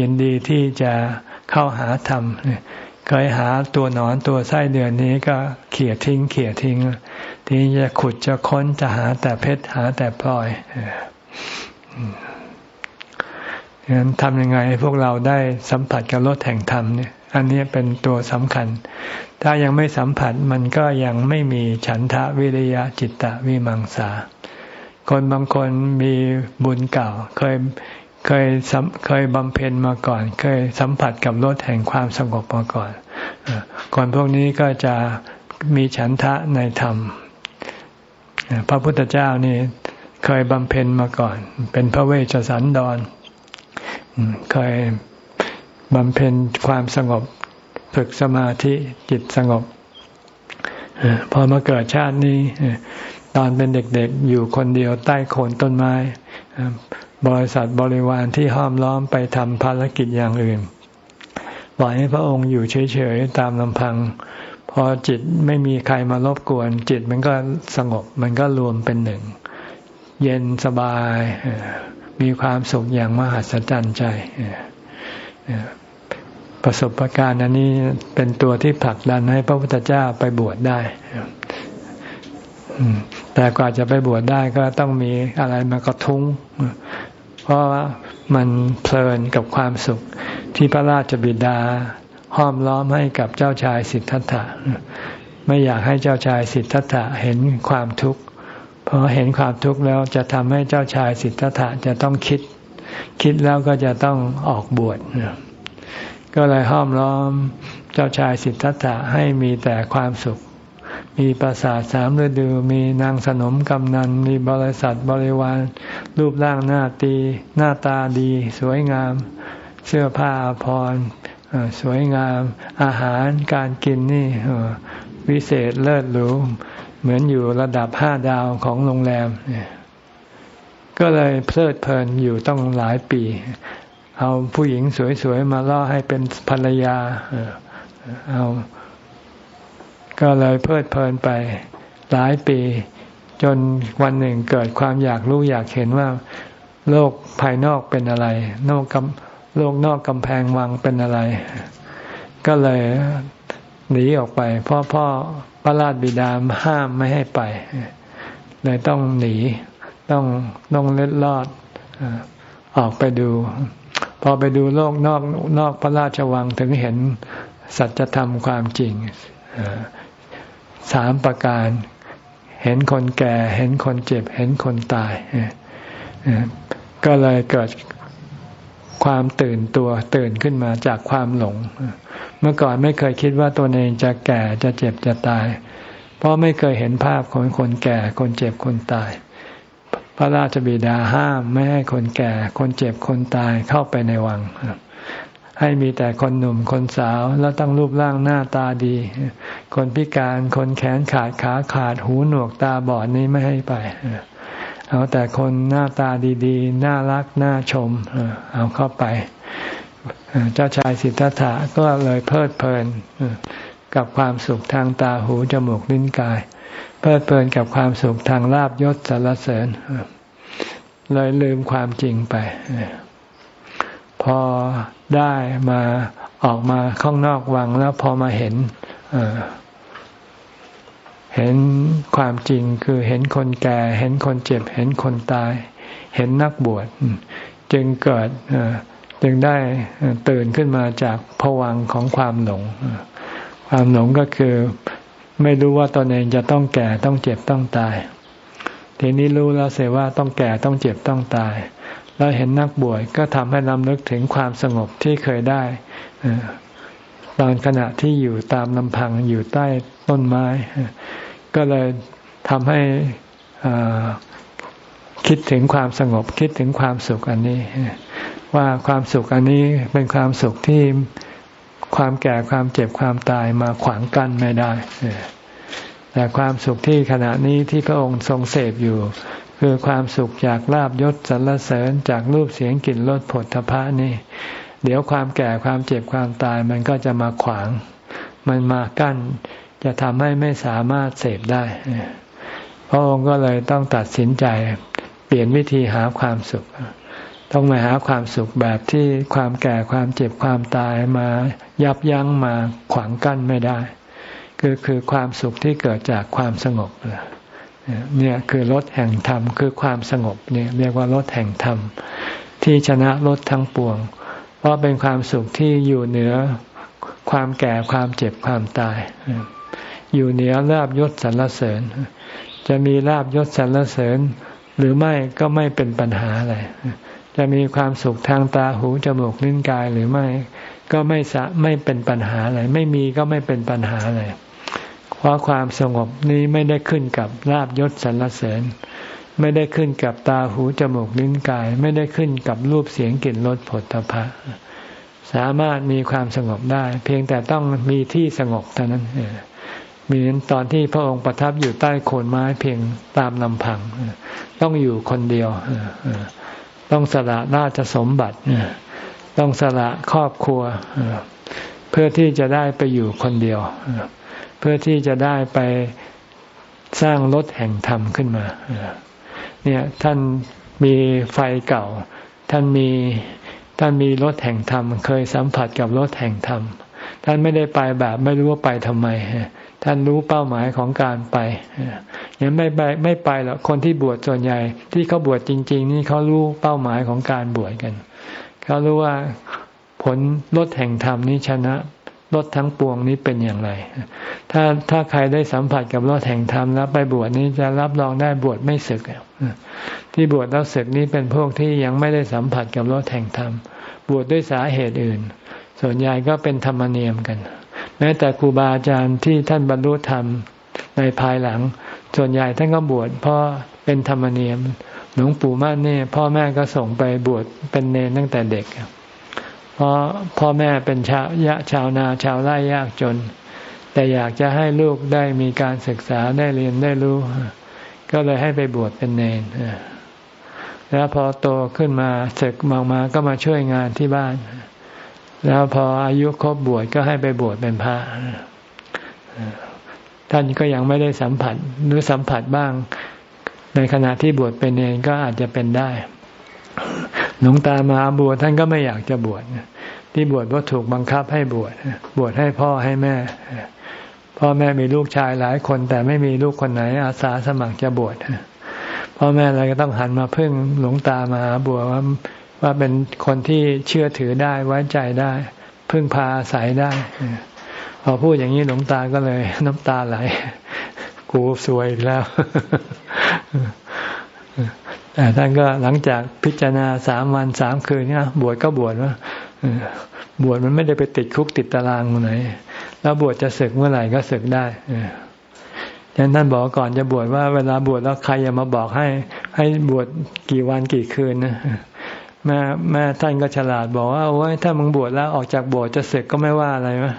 ยินดีที่จะเข้าหาธรรม เคยหาตัวหนอนตัวไส้เดือนนี้ก็เขี่ยทิ้ง เขี่ยทิ้ง ทีนี้จะขุดจะค้นจะหาแต่เพชรหาแต่พลอยดังนั้นทำยังไงให้พวกเราได้สัมผัสกับรถแห่งธรรมเนี่ย อันนี้เป็นตัวสำคัญ ถ้ายังไม่สัมผัสมันก็ยังไม่มีฉันทะวิริยะจิตตะวิมังสา คนบางคนมีบุญเก่า เคย เคยเคยบำเพ็ญมาก่อน เคยสัมผัสกับรสแห่งความสงบมาก่อนก่อนพวกนี้ก็จะมีฉันทะในธรรม พระพุทธเจ้านี่เคยบำเพ็ญมาก่อน เป็นพระเวชสันดร เคยบำเพ็ญความสงบฝึกสมาธิจิตสงบพอมาเกิดชาตินี้ตอนเป็นเด็กๆอยู่คนเดียวใต้โคนต้นไม้ บริษัทบริวารที่ห้อมล้อมไปทำภารกิจอย่างอื่นปล่อยให้พระองค์อยู่เฉยๆตามลำพัง พอจิตไม่มีใครมารบกวน จิตมันก็สงบมันก็รวมเป็นหนึ่ง เย็นสบาย มีความสุขอย่างมหัศจรรย์ใจ ประสบการณ์อันนี้เป็นตัวที่ผลักดันให้พระพุทธเจ้าไปบวชได้แต่กว่าจะไปบวชได้ก็ต้องมีอะไรมากระทุ้ง เพราะว่ามันเพลินกับความสุขที่พระราชบิดาห้อมล้อมให้กับเจ้าชายสิทธัตถะไม่อยากให้เจ้าชายสิทธัตถะเห็นความทุกข์พอเห็นความทุกข์แล้วจะทำให้เจ้าชายสิทธัตถะจะต้องคิด คิดแล้วก็จะต้องออกบวชก็เลยห้อมล้อมเจ้าชายสิทธัตถะให้มีแต่ความสุข มีปราสาทสามฤดู มีนางสนมกำนัน มีบริษัทบริวาร รูปร่างหน้าตี หน้าตาดี สวยงาม เสื้อผ้าพรสวยงาม อาหารการกินนี่วิเศษเลิศหรูเหมือนอยู่ระดับห้าดาวของโรงแรม ก็เลยเพลิดเพลินอยู่ต้องหลายปี เอาผู้หญิงสวยๆมาล่อให้เป็นภรรยาเอา ก็เลยเพลิดเพลินไปหลายปี จนวันหนึ่งเกิดความอยากรู้อยากเห็นว่า โลกภายนอกเป็นอะไรโลกกโลกนอกกำแพงวังเป็นอะไร ก็เลยหนีออกไปพ่อพ่อพระราชบิดาห้ามไม่ให้ไป เลยต้องหนีต้องต้องเล็ดลอดออกไปดู พอไปดูโลกนอกนอกพระราชวังถึงเห็นสัจธรรมความจริง สามประการ เห็นคนแก่ เห็นคนเจ็บ เห็นคนตาย ก็เลยเกิดความตื่นตัวตื่นขึ้นมาจากความหลง เมื่อก่อนไม่เคยคิดว่าตัวเองจะแก่จะเจ็บจะตาย เพราะไม่เคยเห็นภาพของคนแก่คนเจ็บคนตาย พระราชบิดาห้ามไม่ให้คนแก่ คนเจ็บคนตายเข้าไปในวัง ให้มีแต่คนหนุ่มคนสาวแล้วต้องรูปร่างหน้าตาดี คนพิการคนแขนขาดขาขาดหูหนวกตาบอดนี้ไม่ให้ไป เอาแต่คนหน้าตาดีๆ น่ารักน่าชมเอาเข้าไป เจ้าชายสิทธัตถะก็เลยเพลิดเพลินกับความสุขทางตาหูจมูกลิ้นกาย เพลิดเพลินกับความสุขทางลาบยศสารเสริญเลยลืมความจริงไป พอได้มาออกมาข้างนอกวังแล้วพอมาเห็นเห็นความจริงคือเห็นคนแก่ เห็นคนเจ็บ เห็นคนตาย เห็นนักบวชจึงเกิดจึงได้ตื่นขึ้นมาจากผวังของความหลง ความหลงก็คือไม่รู้ว่าตนเองจะต้องแก่ต้องเจ็บต้องตาย ทีนี้รู้แล้วเสียว่าต้องแก่ต้องเจ็บต้องตาย แล้วเห็นนักบวชก็ทำให้ลำลึกถึงความสงบที่เคยได้ตอนขณะที่อยู่ตามลำพังอยู่ใต้ต้นไม้ ก็เลยทำให้คิดถึงความสงบคิดถึงความสุขอันนี้ ว่าความสุขอันนี้เป็นความสุขที่ความแก่ความเจ็บความตายมาขวางกั้นไม่ได้ แต่ความสุขที่ขณะนี้ที่พระองค์ทรงเสพอยู่ คือความสุขจากลาบยศสรรเสริญจากรูปเสียงกลิ่นรสผลทพะนี่ เดี๋ยวความแก่ความเจ็บความตายมันก็จะมาขวาง มันมากั้นจะทำให้ไม่สามารถเสพได้ พระองค์ก็เลยต้องตัดสินใจเปลี่ยนวิธีหาความสุข ต้องมาหาความสุขแบบที่ความแก่ความเจ็บความตายมายับยั้งมาขวางกั้นไม่ได้ คือคือความสุขที่เกิดจากความสงบเนี่ยคือรถแห่งธรรมคือความสงบเนี่ยเรียกว่ารถแห่งธรรม ที่ชนะรถทั้งปวง เพราะเป็นความสุขที่อยู่เหนือความแก่ความเจ็บความตาย อยู่เหนือลาบยศสรรเสริญ จะมีลาบยศสรรเสริญ หรือไม่ก็ไม่เป็นปัญหาอะไรจะมีความสุขทางตาหูจมูกลิ้นกายหรือไม่ ก็ไม่สะไม่เป็นปัญหาอะไร ไม่มีก็ไม่เป็นปัญหาอะไร เพราะความสงบนี้ไม่ได้ขึ้นกับลาบยศสรรเสริญ ไม่ได้ขึ้นกับตาหูจมูกลิ้นกาย ไม่ได้ขึ้นกับรูปเสียงกลิ่นรสผลตภะสามารถมีความสงบได้ เพียงแต่ต้องมีที่สงบเท่านั้นมีตอนที่พระองค์ประทับอยู่ใต้โคนไม้เพียงตามลำพัง ต้องอยู่คนเดียว ต้องสละราชสมบัติ ต้องสละครอบครัว เพื่อที่จะได้ไปอยู่คนเดียว พื่อที่จะได้ไปสร้างรถแห่งธรรมขึ้นมาเนี่ยท่านมีไฟเก่า ท่านมีท่านมีรถแห่งธรรม เคยสัมผัสกับรถแห่งธรรม ท่านไม่ได้ไปแบบไม่รู้ว่าไปทำไม ท่านรู้เป้าหมายของการไปยังไม่ไปไม่ไปหรอกคนที่บวชส่วนใหญ่ ที่เขาบวชจริง ๆ นี่เขารู้เป้าหมายของการบวชกัน เขารู้ว่าผลรถแห่งธรรมนี้ชนะ รถทั้งปวงนี้เป็นอย่างไร ถ้าถ้าใครได้สัมผัสกับรถแห่งธรรมแล้วไปบวชนี้จะรับรองได้บวชไม่ศึก ที่บวชแล้วศึกนี้เป็นพวกที่ยังไม่ได้สัมผัสกับรถแห่งธรรม บวชดด้วยสาเหตุอื่น ส่วนใหญ่ก็เป็นธรรมเนียมกัน แม้แต่ครูบาอาจารย์ที่ท่านบรรลุธรรมในภายหลัง ส่วนใหญ่ท่านก็บวชเพราะเป็นธรรมเนียม หลวงปู่ม่านนี่พ่อแม่ก็ส่งไปบวชเป็นเนรตั้งแต่เด็ก เพราะพ่อแม่เป็นชาวยะชาวนาชาวไร่ยากจน แต่อยากจะให้ลูกได้มีการศึกษาได้เรียนได้รู้ ก็เลยให้ไปบวชเป็นเนรแล้วพอโตขึ้นมาศึกมามาก็มาช่วยงานที่บ้าน แล้วพออายุครบบวชก็ให้ไปบวชเป็นพระท่านก็ยังไม่ได้สัมผัสหรือสัมผัสบ้าง ในขณะที่บวชเป็นเนรก็อาจจะเป็นได้ หลวงตามาบวชท่านก็ไม่อยากจะบวชที่บวชเพราะถูกบังคับให้บวชบวชให้พ่อให้แม่ พ่อแม่มีลูกชายหลายคน แต่ไม่มีลูกคนไหน อาสาสมัครจะบวชพ่อแม่อะไรก็ต้องหันมาพึ่งหลวงตามาบวชว่าว่าเป็นคนที่เชื่อถือได้ไว้ใจได้ พึ่งพาอาศัยได้พอพูดอย่างนี้หลวงตาก็เลย น้ำตาไหล กูสวยอีกแล้ว ท่านก็หลังจากพิจารณาสามวันสามคืนเนี่ยบวชก็บวชว่าบวชมันไม่ได้ไปติดคุกติดตารางไหน แล้วบวชจะศึกเมื่อไหร่ก็ศึกได้ฉะนั้นท่านบอกก่อนจะบวชว่าเวลาบวชแล้วใครอย่ามาบอกให้ ให้บวชกี่วันกี่คืนนะแม่แม่ท่านก็ฉลาดบอกว่าโอ้ยถ้ามึงบวชแล้วออกจากบวชจะเสร็จก็ไม่ว่าอะไรมะ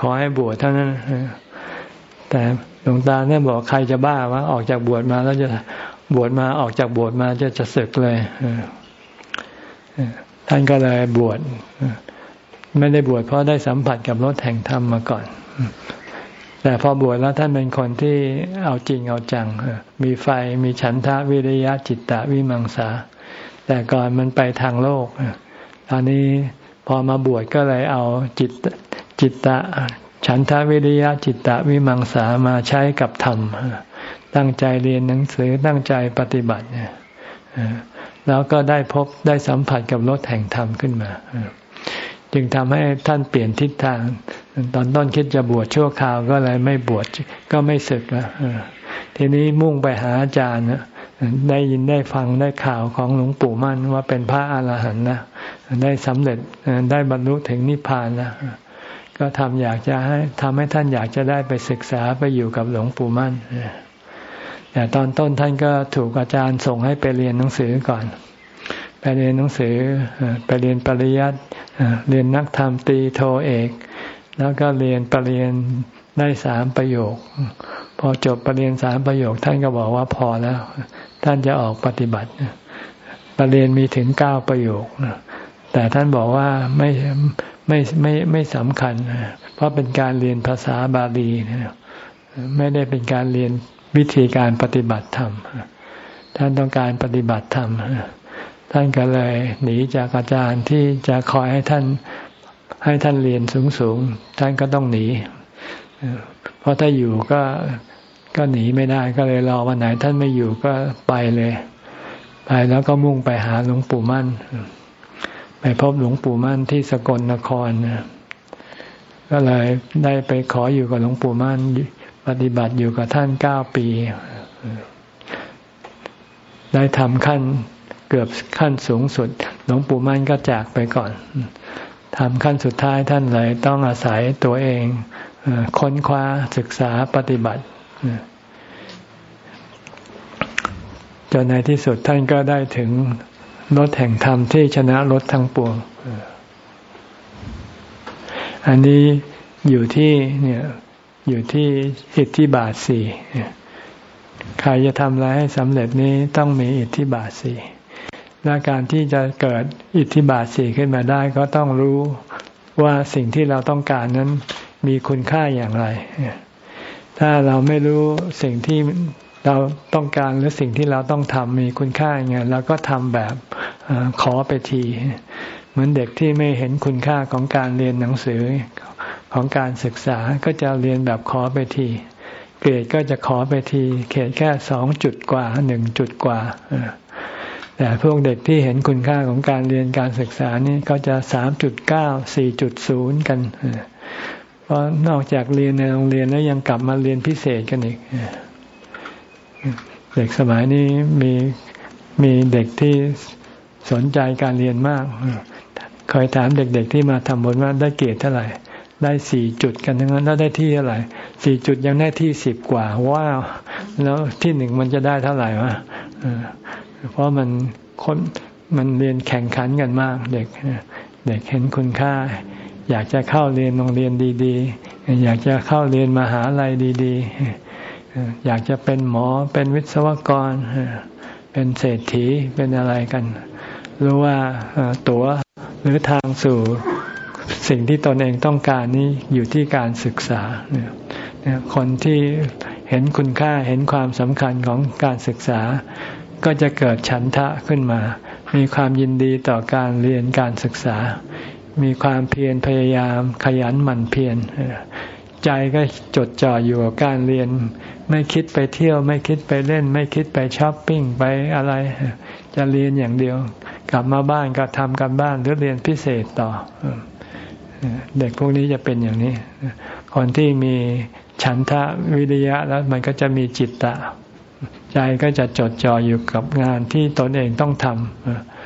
ขอให้บวชเท่านั้นแต่หลวงตาเนี่ยบอกใครจะบ้าวะออกจากบวชมาแล้วจะ บวชมาออกจากบวชมาจะจะศึกเลยท่านก็เลยบวชไม่ได้บวชเพราะได้สัมผัสกับรถแห่งธรรมมาก่อน แต่พอบวชแล้วท่านเป็นคนที่เอาจริงเอาจังมีไฟมีฉันทะวิริยะจิตตะวิมังสา แต่ก่อนมันไปทางโลกตอนนี้พอมาบวชก็เลยเอาจิตจิตตะ ฉันทะวิริยะจิตตะวิมังสามาใช้กับธรรม ตั้งใจเรียนหนังสือตั้งใจปฏิบัติแล้วก็ได้พบได้สัมผัสกับรถแห่งธรรมขึ้นมา จึงทำให้ท่านเปลี่ยนทิศทาง ตอนต้นคิดจะบวชชั่วคราวก็เลยไม่บวชก็ไม่ศึกแล้วทีนี้มุ่งไปหาอาจารย์ได้ยินได้ฟังได้ข่าวของหลวงปู่มั่นว่าเป็นพระอาหารหันต์นะได้สำเร็จได้บรรลุถึงนิพพานแล้วก็ทำอยากจะให้ทำให้ท่านอยากจะได้ไปศึกษาไปอยู่กับหลวงปู่มั่น แต่ตอนต้นท่านก็ถูกอาจารย์ส่งให้ไปเรียนหนังสือก่อน ไปเรียนหนังสือไปเรียนปริยัติเรียนนักธรรมตีโทเอก แล้วก็เรียนปรริญญาได้สามประโยค พอจบปรริญญาสามประโยค ท่านก็บอกว่าพอแล้ว ท่านจะออกปฏิบัติปรริญญามีถึงเก้าประโยคแต่ท่านบอกว่าไม่ไม่ไม่ไม่สำคัญ เพราะเป็นการเรียนภาษาบาลีไม่ได้เป็นการเรียน วิธีการปฏิบัติธรรม ท่านต้องการปฏิบัติธรรม ท่านก็เลยหนีจากอาจารย์ที่จะคอยให้ท่านให้ท่านเรียนสูงสูงท่านก็ต้องหนี เพราะถ้าอยู่ก็ก็หนีไม่ได้ก็เลยรอวันไหน ท่านไม่อยู่ก็ไปเลย ไปแล้วก็มุ่งไปหาหลวงปู่มั่น ไปพบหลวงปู่มั่นที่สกลนคร ก็เลยได้ไปขออยู่กับหลวงปู่มั่น ปฏิบัติอยู่กับท่านเก้าปี ได้ทำขั้นเกือบขั้นสูงสุด หลวงปู่มั่นก็จากไปก่อนทำขั้นสุดท้ายท่านเลยต้องอาศัยตัวเองค้นคว้าศึกษาปฏิบัติจนในที่สุดท่านก็ได้ถึงรถแห่งธรรมที่ชนะรถทั้งปวง อันนี้อยู่ที่เนี่ย อยู่ที่อิทธิบาทสี่ใครจะทำอะไรให้สำเร็จนี้ต้องมีอิทธิบาทสี่และการที่จะเกิดอิทธิบาทสี่ขึ้นมาได้ก็ต้องรู้ว่าสิ่งที่เราต้องการนั้นมีคุณค่าอย่างไร ถ้าเราไม่รู้สิ่งที่เราต้องการหรือสิ่งที่เราต้องทำมีคุณค่าอย่างไงเราก็ทำแบบขอไปที เหมือนเด็กที่ไม่เห็นคุณค่าของการเรียนหนังสือ ของการศึกษาก็จะเรียนแบบขอไปที เกรดก็จะขอไปที เขตแค่สองจุดกว่าหนึ่งจุดกว่าแต่พวกเด็กที่เห็นคุณค่าของการเรียนการศึกษานี่ก็จะสามจุดเก้าสี่จุดศูนย์กันเพราะนอกจากเรียนในโรงเรียนแล้วยังกลับมาเรียนพิเศษกันอีกเด็กสมัยนี้มีมีเด็กที่สนใจการเรียนมาก เคยถามเด็กๆที่มาทำบนว่าได้เกรดเท่าไหร่ ได้สี่จุดกันทั้งนั้นแล้วได้ที่เท่าไหร่สี่จุดยังได้ที่สิบกว่า ว้าว แล้วที่หนึ่งมันจะได้เท่าไหร่วะเพราะมันคนมันเรียนแข่งขันกันมากเด็กเด็กเห็นคุณค่า อยากจะเข้าเรียนโรงเรียนดีๆ อยากจะเข้าเรียนมหาลัยดีๆ อยากจะเป็นหมอเป็นวิศวกร เป็นเศรษฐีเป็นอะไรกัน รู้ว่าตัวหรือทางสู่ สิ่งที่ตนเองต้องการนี้อยู่ที่การศึกษาคนที่เห็นคุณค่าเห็นความสำคัญของการศึกษา ก็จะเกิดฉันทะขึ้นมา มีความยินดีต่อการเรียนการศึกษา มีความเพียรพยายามขยันหมั่นเพียรใจก็จดจ่ออยู่กับการเรียน ไม่คิดไปเที่ยว ไม่คิดไปเล่น ไม่คิดไปช้อปปิ้งไปอะไร จะเรียนอย่างเดียว กลับมาบ้านก็ทำกันบ้านหรือเรียนพิเศษต่อ เด็กพวกนี้จะเป็นอย่างนี้คนที่มีฉันทะวิริยะแล้วมันก็จะมีจิตตะ ใจก็จะจดจ่ออยู่กับงานที่ตนเองต้องท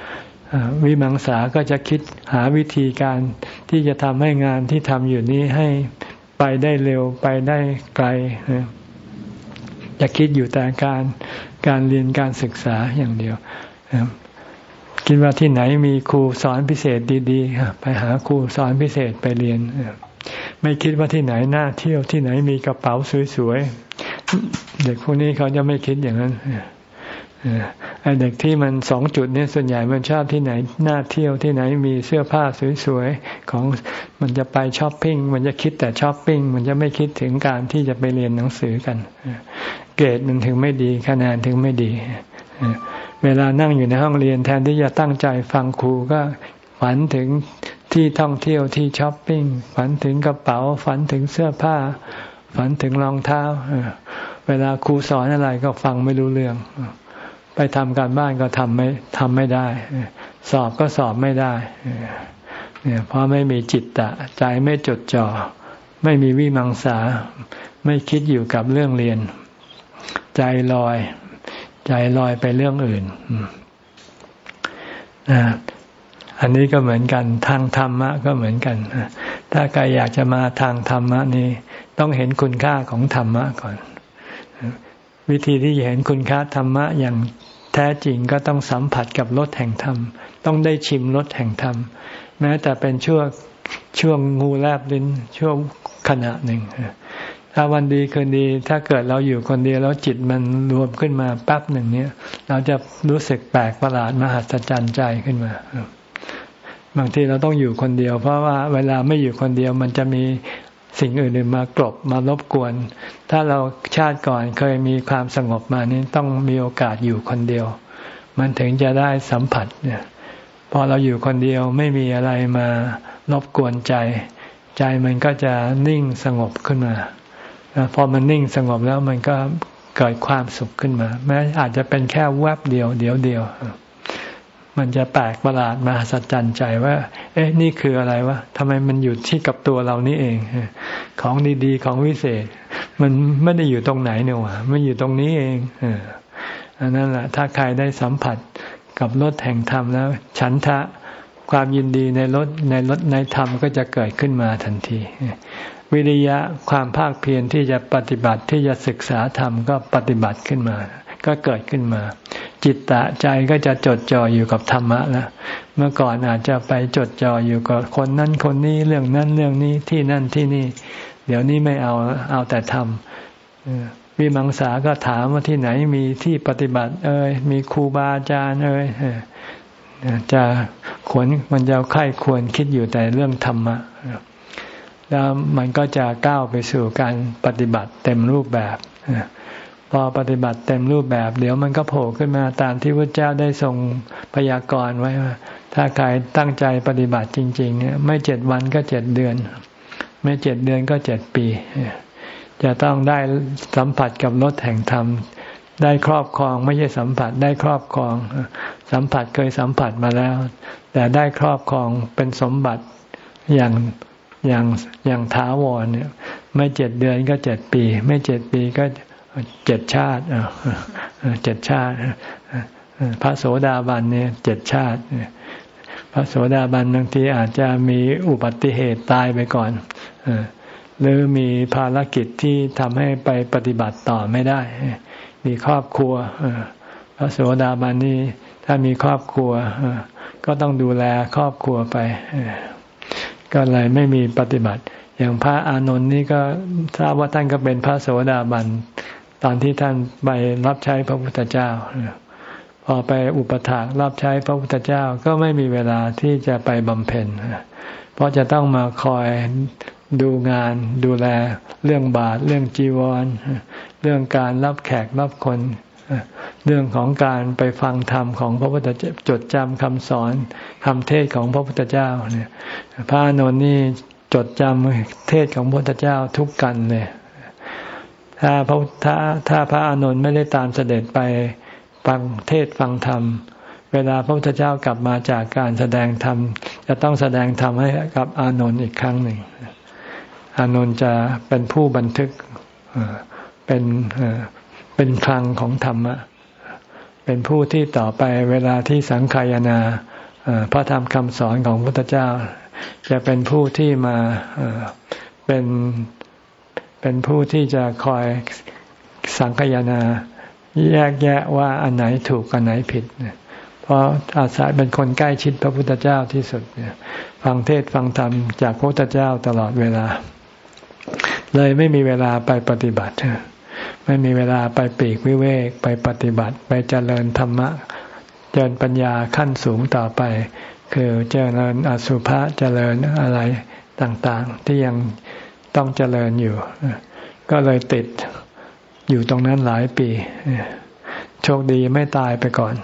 ำวิมังสาก็จะคิดหาวิธีการที่จะทำให้งานที่ทำอยู่นี้ให้ไปได้เร็วไปได้ไกลจะคิดอยู่แต่การการเรียนการศึกษาอย่างเดียว คิดว่าที่ไหนมีครูสอนพิเศษดีๆ ไปหาครูสอนพิเศษไปเรียน ไม่คิดว่าที่ไหนน่าเที่ยวที่ไหนมีกระเป๋าสวยๆ เด็กพวกนี้เขาจะไม่คิดอย่างนั้นไอเด็กที่มันสองจุดนี้ส่วนใหญ่มันชอบที่ไหนน่าเที่ยวที่ไหนมีเสื้อผ้าสวยๆของมันจะไปช้อปปิ้งมันจะคิดแต่ช้อปปิ้งมันจะไม่คิดถึงการที่จะไปเรียนหนังสือกัน เกรดมันถึงไม่ดีคะแนนถึงไม่ดี เวลานั่งอยู่ในห้องเรียนแทนที่จะตั้งใจฟังครูก็ฝันถึงที่ท่องเที่ยวที่ช้อปปิ้งฝันถึงกระเป๋า ฝันถึงเสื้อผ้า ฝันถึงรองเท้า เวลาครูสอนอะไรก็ฟังไม่รู้เรื่อง ไปทำการบ้านก็ทำไม่ทำไม่ได้ สอบก็สอบไม่ได้เนี่ยเพราะไม่มีจิตตะใจไม่จดจ่อ ไม่มีวิมังสา ไม่คิดอยู่กับเรื่องเรียน ใจลอย ใจลอยไปเรื่องอื่นอันนี้ก็เหมือนกันทางธรรมะก็เหมือนกันถ้าใครอยากจะมาทางธรรมะนี้ต้องเห็นคุณค่าของธรรมะก่อน วิธีที่จะเห็นคุณค่าธรรมะอย่างแท้จริงก็ต้องสัมผัสกับรสแห่งธรรม ต้องได้ชิมรสแห่งธรรม แม้แต่เป็นช่วงช่วงงูแลบลิ้นช่วงขณะหนึ่ง ถ้าวันดีคืนดี ถ้าเกิดเราอยู่คนเดียวแล้วจิตมันรวมขึ้นมาแป๊บหนึ่งเนี้ยเราจะรู้สึกแปลกประหลาดมหัศจรรย์ใจขึ้นมาบางทีเราต้องอยู่คนเดียว เพราะว่าเวลาไม่อยู่คนเดียวมันจะมีสิ่งอื่นๆมากรบมารบกวน ถ้าเราชาติก่อนเคยมีความสงบมานี้ต้องมีโอกาสอยู่คนเดียว มันถึงจะได้สัมผัสเนี่ยพอเราอยู่คนเดียวไม่มีอะไรมารบกวนใจ ใจมันก็จะนิ่งสงบขึ้นมา พอมันนิ่งสงบแล้วมันก็เกิดความสุขขึ้นมา แม้อาจจะเป็นแค่แวบเดียว เดียวเดียว มันจะแปลกประหลาดมาสัจจันใจว่า เอ๊ะ นี่คืออะไรวะทำไมมันอยู่ที่กับตัวเรานี่เอง ของดีๆ ของวิเศษ มันไม่ได้อยู่ตรงไหนเนี่ยวะมันอยู่ตรงนี้เองอันนั้นแหละถ้าใครได้สัมผัสกับรถแห่งธรรมแล้ว ฉันทะความยินดีในรถในรถในธรรมก็จะเกิดขึ้นมาทันที วิริยะความภาคเพียรที่จะปฏิบัติที่จะศึกษาธรรมก็ปฏิบัติขึ้นมา ก็เกิดขึ้นมา จิตตะใจก็จะจดจ่ออยู่กับธรรมะแล้วเมื่อก่อนอาจจะไปจดจ่ออยู่กับคนนั้นคนนี้เรื่องนั้นเรื่องนี้ที่นั่นที่นี่ เดี๋ยวนี้ไม่เอาเอาแต่ทำวิมังสาก็ถามว่าที่ไหนมีที่ปฏิบัติ เอ้ยมีครูบาอาจารย์เอ้ยจะขวนมันจะไข้ควรคิดอยู่แต่เรื่องธรรมะ แล้วมันก็จะก้าวไปสู่การปฏิบัติเต็มรูปแบบพอปฏิบัติเต็มรูปแบบ เดี๋ยวมันก็โผล่ขึ้นมาตามที่พระเจ้าได้ทรงพยากรณ์ไว้ว่า ถ้าใครตั้งใจปฏิบัติจริง ๆ เนี่ย ไม่เจ็ดวันก็เจ็ดเดือน ไม่เจ็ดเดือนก็เจ็ดปี จะต้องได้สัมผัสกับรถแห่งธรรม ได้ครอบครองไม่ใช่สัมผัสได้ครอบครอง สัมผัสเคยสัมผัสมาแล้ว แต่ได้ครอบครองเป็นสมบัติอย่าง อย่างอย่างท้าวรเนี่ย ไม่เจ็ดเดือนก็เจ็ดปี ไม่เจ็ดปีก็เจ็ดชาติเจ็ดชาติพระโสดาบันเนี่ยเจ็ดชาติพระโสดาบันบางทีอาจจะมีอุบัติเหตุตายไปก่อนหรือมีภารกิจที่ทำให้ไปปฏิบัติต่อไม่ได้ มีครอบครัวพระโสดาบันนี่ถ้ามีครอบครัวก็ต้องดูแลครอบครัวไป ก็เลยไม่มีปฏิบัติ อย่างพระอานนท์นี่ก็ทราบว่าท่านก็เป็นพระโสดาบันตอนที่ท่านไปรับใช้พระพุทธเจ้า พอไปอุปถากรับใช้พระพุทธเจ้าก็ไม่มีเวลาที่จะไปบำเพ็ญเพราะจะต้องมาคอยดูงานดูแลเรื่องบาทเรื่องจีวร เรื่องการรับแขกรับคน เรื่องของการไปฟังธรรมของพระพุทธเจ้าจดจำคำสอนคำเทศของพระพุทธเจ้าเนี่ยพระนนท์นี่จดจำเทศของพระพุทธเจ้าทุกกันเลยถ้าพระถ้าถ้าพระอานนท์ไม่ได้ตามเสด็จไปฟังเทศฟังธรรม เวลาพระพุทธเจ้ากลับมาจากการแสดงธรรม จะต้องแสดงธรรมให้กับอานนท์อีกครั้งหนึ่งอานนท์จะเป็นผู้บันทึกเป็น เป็นคลังของธรรมะ เป็นผู้ที่ต่อไปเวลาที่สังขายนาพระธรรมคำสอนของพระพุทธเจ้า จะเป็นผู้ที่มาเป็นเป็นผู้ที่จะคอยสังคยานาแยกแยะว่าอันไหนถูกอันไหนผิด เพราะอาศัยเป็นคนใกล้ชิดพระพุทธเจ้าที่สุดฟังเทศฟังธรรมจากพระพุทธเจ้าตลอดเวลา เลยไม่มีเวลาไปปฏิบัติ ไม่มีเวลาไปปีกวิเวกไปปฏิบัติ ไปเจริญธรรมะ เจริญปัญญาขั้นสูงต่อไป คือเจริญอสุภะเจริญอะไรต่างๆ ที่ยังต้องเจริญอยู่ ก็เลยติดอยู่ตรงนั้นหลายปีโชคดีไม่ตายไปก่อน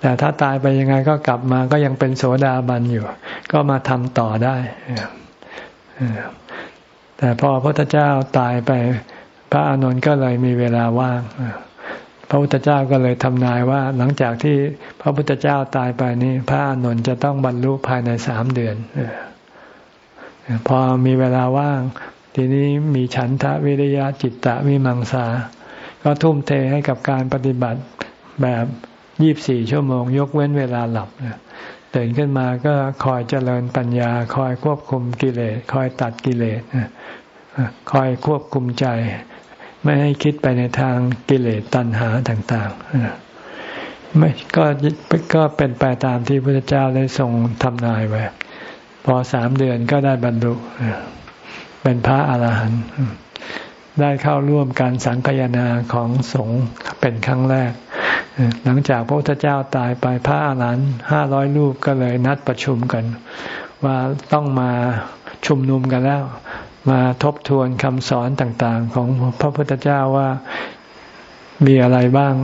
แต่ถ้าตายไปยังไงก็กลับมาก็ยังเป็นโสดาบันอยู่ ก็มาทำต่อได้แต่พอพระพุทธเจ้าตายไป พระอานนท์ก็เลยมีเวลาว่างพระพุทธเจ้าก็เลยทำนายว่า หลังจากที่พระพุทธเจ้าตายไปนี้พระอานนท์จะต้องบรรลุภายในสามเดือนพอมีเวลาว่าง ทีนี้มีฉันทะวิริยะจิตตะวิมังสา ก็ทุ่มเทให้กับการปฏิบัติแบบยี่บสี่ชั่วโมง ยกเว้นเวลาหลับตื่นขึ้นมาก็คอยเจริญปัญญา คอยควบคุมกิเลส คอยตัดกิเลสคอยควบคุมใจ ไม่ให้คิดไปในทางกิเลสตัณหาต่างๆไม่ก็ก็เป็นไปตามที่พระเจ้าได้ทรงทำนายไว้พอสามเดือนก็ได้บรรลุเป็นพระอาหารหันต์ได้เข้าร่วมการสังคยนาของสงฆ์เป็นครั้งแรก หลังจากพระพุทธเจ้าตายไปพระอาหารหันต์ห้าร้อยรูปก็เลยนัดประชุมกัน ว่าต้องมาชุมนุมกันแล้ว มาทบทวนคำสอนต่างๆ ของพระพุทธเจ้าว่ามีอะไรบ้าง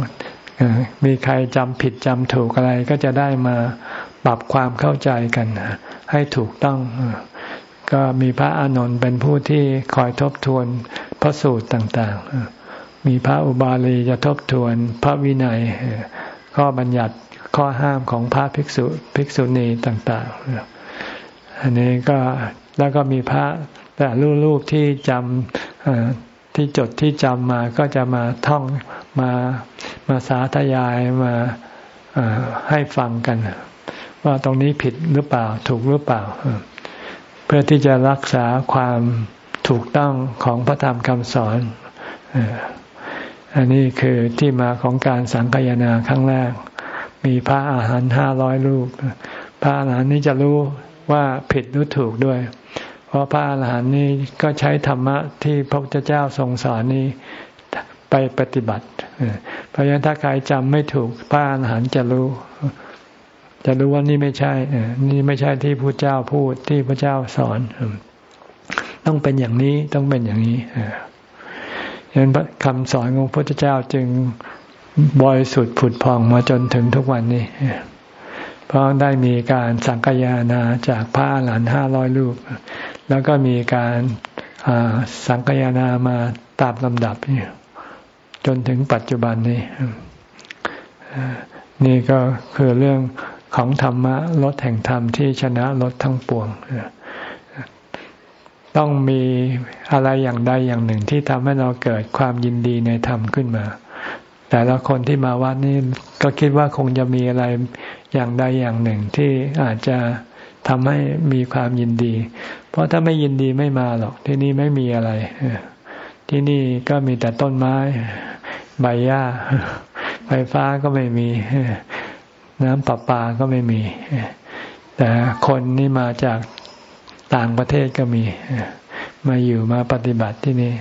มีใครจำผิดจำถูกอะไรก็จะได้มาปรับความเข้าใจกัน ให้ถูกต้อง ก็มีพระอานนท์เป็นผู้ที่คอยทบทวนพระสูตรต่างๆ มีพระอุบาลีจะทบทวนพระวินัย ข้อบัญญัติข้อห้ามของพระภิกษุภิกษุณีต่าง ๆ อันนี้ก็แล้วก็มีพระ แต่รูปที่จำที่จดที่จำมาก็จะมาท่องมามาสาธยายมาให้ฟังกัน ว่าตรงนี้ผิดหรือเปล่าถูกหรือเปล่า เพื่อที่จะรักษาความถูกต้องของพระธรรมคำสอนอันนี้คือที่มาของการสังคายนาครั้งแรก มีพระอาหารห้าร้อยรูป พระอาหารนี้จะรู้ว่าผิดหรือถูกด้วย เพราะพระอาหารหันต์นี้ก็ใช้ธรรมะที่พระพุทธเจ้าทรงสอนนี้ไปปฏิบัติ เพราะฉะนั้นถ้าใครจำไม่ถูกพระอาหารหันต์จะรู้ จะรู้ว่านี่ไม่ใช่ นี่ไม่ใช่ที่พระเจ้าพูดที่พระเจ้าสอน ต้องเป็นอย่างนี้ต้องเป็นอย่างนี้ฉะนั้นคำสอนของพระพุทธเจ้าจึงบริสุทธิ์ผุดพองมาจนถึงทุกวันนี้ เพราะได้มีการสังกยานาจากพระหลานห้าร้อยลูก แล้วก็มีการสังกยานามาตามลำดับนี่จนถึงปัจจุบันนี้ นี่ก็คือเรื่องของธรรมะลดแห่งธรรมที่ชนะลดทั้งปวง ต้องมีอะไรอย่างใดอย่างหนึ่งที่ทำให้เราเกิดความยินดีในธรรมขึ้นมา แต่ละคนที่มาวัดนี่ก็คิดว่าคงจะมีอะไร อย่างใดอย่างหนึ่งที่อาจจะทำให้มีความยินดี เพราะถ้าไม่ยินดีไม่มาหรอกที่นี่ไม่มีอะไร ที่นี่ก็มีแต่ต้นไม้ ใบหญ้า ไฟฟ้าก็ไม่มี น้ำประปาก็ไม่มี แต่คนนี่มาจากต่างประเทศก็มี มาอยู่มาปฏิบัติที่นี่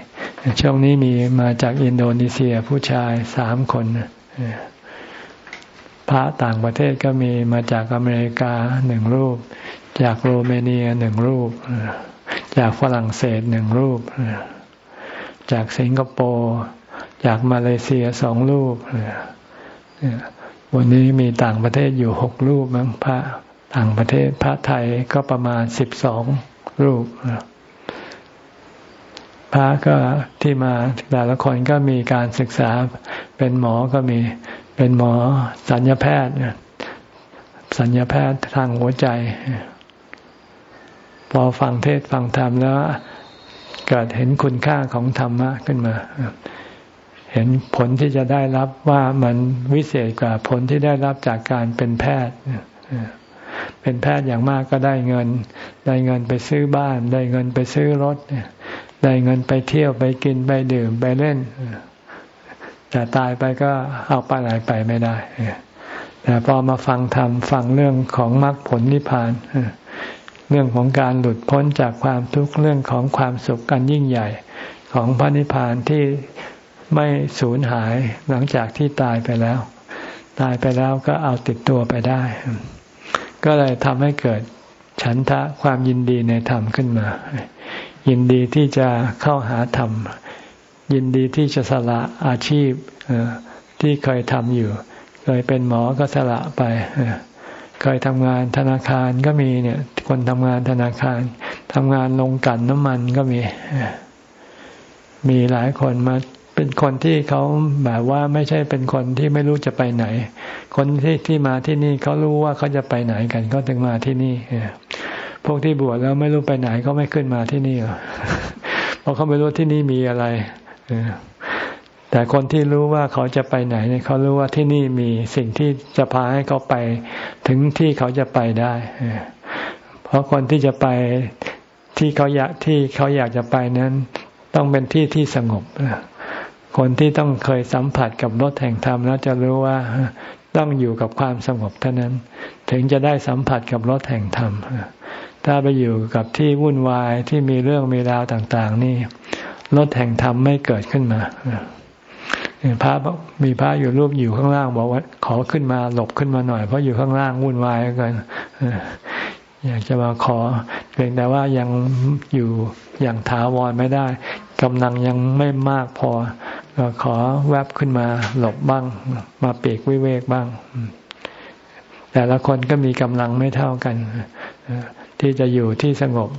ช่วงนี้มีมาจากอินโดนีเซียผู้ชายสามคน พระต่างประเทศก็มีมาจากอเมริกาหนึ่งรูป จากโรเมเนียหนึ่งรูป จากฝรั่งเศสหนึ่งรูป จากสิงคโปร์จากมาเลเซียสองรูปวันนี้มีต่างประเทศอยู่หกรูปมั้งพระต่างประเทศพระไทยก็ประมาณสิบสองรูป พระก็ที่มาแต่ละคนก็มีการศึกษาเป็นหมอก็มี เป็นหมอสัญญาแพทย์สัญญาแพทย์ทางหัวใจ พอฟังเทศฟังธรรมแล้ว เกิดเห็นคุณค่าของธรรมะขึ้นมา เห็นผลที่จะได้รับว่ามันวิเศษกว่าผลที่ได้รับจากการเป็นแพทย์เป็นแพทย์อย่างมากก็ได้เงิน ได้เงินไปซื้อบ้าน ได้เงินไปซื้อรถได้เงินไปเที่ยวไปกินไปดื่มไปเล่น แต่ตายไปก็เอาไปไหนไปไม่ได้แต่พอมาฟังธรรมฟังเรื่องของมรรคผลนิพพานเรื่องของการหลุดพ้นจากความทุกข์เรื่องของความสุขกันยิ่งใหญ่ของพระนิพพานที่ไม่สูญหายหลังจากที่ตายไปแล้ว ตายไปแล้วก็เอาติดตัวไปได้ ก็เลยทำให้เกิดฉันทะความยินดีในธรรมขึ้นมา ยินดีที่จะเข้าหาธรรม ยินดีที่จะสละอาชีพที่เคยทำอยู่ เคยเป็นหมอก็สละไป เคยทำงานธนาคารก็มีเนี่ย คนทำงานธนาคารทำงานลงกันน้ำมันก็มี มีหลายคนมาเป็นคนที่เขาแบบว่าไม่ใช่เป็นคนที่ไม่รู้จะไปไหน คนที่ที่มาที่นี่เขารู้ว่าเขาจะไปไหนกันเขาถึงมาที่นี่พวกที่บวชแล้วไม่รู้ไปไหนเขาไม่ขึ้นมาที่นี่หรอเพราะเขาไม่รู้ที่นี่มีอะไร แต่คนที่รู้ว่าเขาจะไปไหนเนี่ยเขารู้ว่าที่นี่มีสิ่งที่จะพาให้เขาไปถึงที่เขาจะไปได้ เพราะคนที่จะไปที่เขาอยากที่เขาอยากจะไปนั้น ต้องเป็นที่ที่สงบ คนที่ต้องเคยสัมผัสกับรถแห่งธรรมแล้วจะรู้ว่าต้องอยู่กับความสงบเท่านั้น ถึงจะได้สัมผัสกับรถแห่งธรรม ถ้าไปอยู่กับที่วุ่นวายที่มีเรื่องมีราวต่าง ๆ นี่ รถแห่งธรรมไม่เกิดขึ้นมาพระมีพระอยู่รูปอยู่ข้างล่าง บอกว่า ขอขึ้นมาหลบขึ้นมาหน่อยเพราะอยู่ข้างล่างวุ่นวายกันอยากจะมาขอเพียงแต่ว่ายังอยู่อย่างถาวรไม่ได้กำลังยังไม่มากพอ ก็ขอแวบขึ้นมาหลบบ้าง มาเปีกวิเวกบ้าง แต่ละคนก็มีกำลังไม่เท่ากันที่จะอยู่ที่สงบ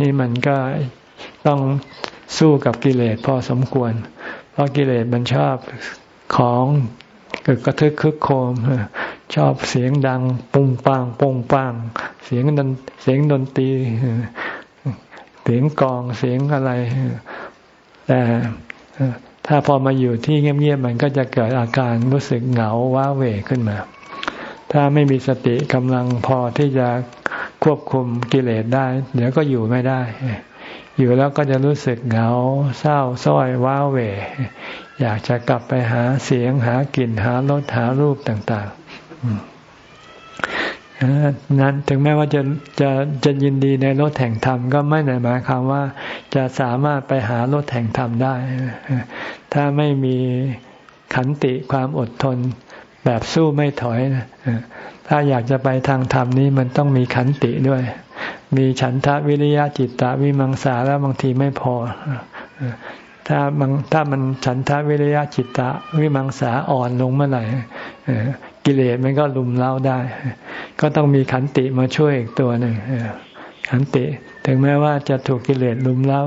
นี่มันก็ต้อง สู้กับกิเลสพอสมควร เพราะกิเลสมันชอบของกกกระทึกคึกโคม ชอบเสียงดังปุงปังปุงปังเสียงดนเสียงดนตรีเสียงกองเสียงอะไร แต่ถ้าพอมาอยู่ที่เงียบๆมันก็จะเกิดอาการรู้สึกเหงาว้าเหวขึ้นมา ถ้าไม่มีสติกำลังพอที่จะควบคุมกิเลสได้ เดี๋ยวก็อยู่ไม่ได้ อยู่แล้วก็จะรู้สึกเหงาเศร้าส้อยว้าเหวอยากจะกลับไปหาเสียงหากลิ่นหารสหารูปต่างๆนั้นถึงแม้ว่าจะจะจะยินดีในรถแห่งธรรมก็ไม่ได้หมายความว่า จะสามารถไปหารถแห่งธรรมได้ ถ้าไม่มีขันติความอดทนแบบสู้ไม่ถอย ถ้าอยากจะไปทางธรรมนี้มันต้องมีขันติด้วย มีฉันทะวิริยะจิตตะวิมังสาแล้วบางทีไม่พอ ถ้ามันถ้ามันฉันทะวิริยะจิตตะวิมังสาอ่อนลงเมื่อไหร่กิเลสมันก็ลุมเล้าได้ ก็ต้องมีขันติมาช่วยอีกตัวหนึ่งขันติ ถึงแม้ว่าจะถูกกิเลสลุมเล้า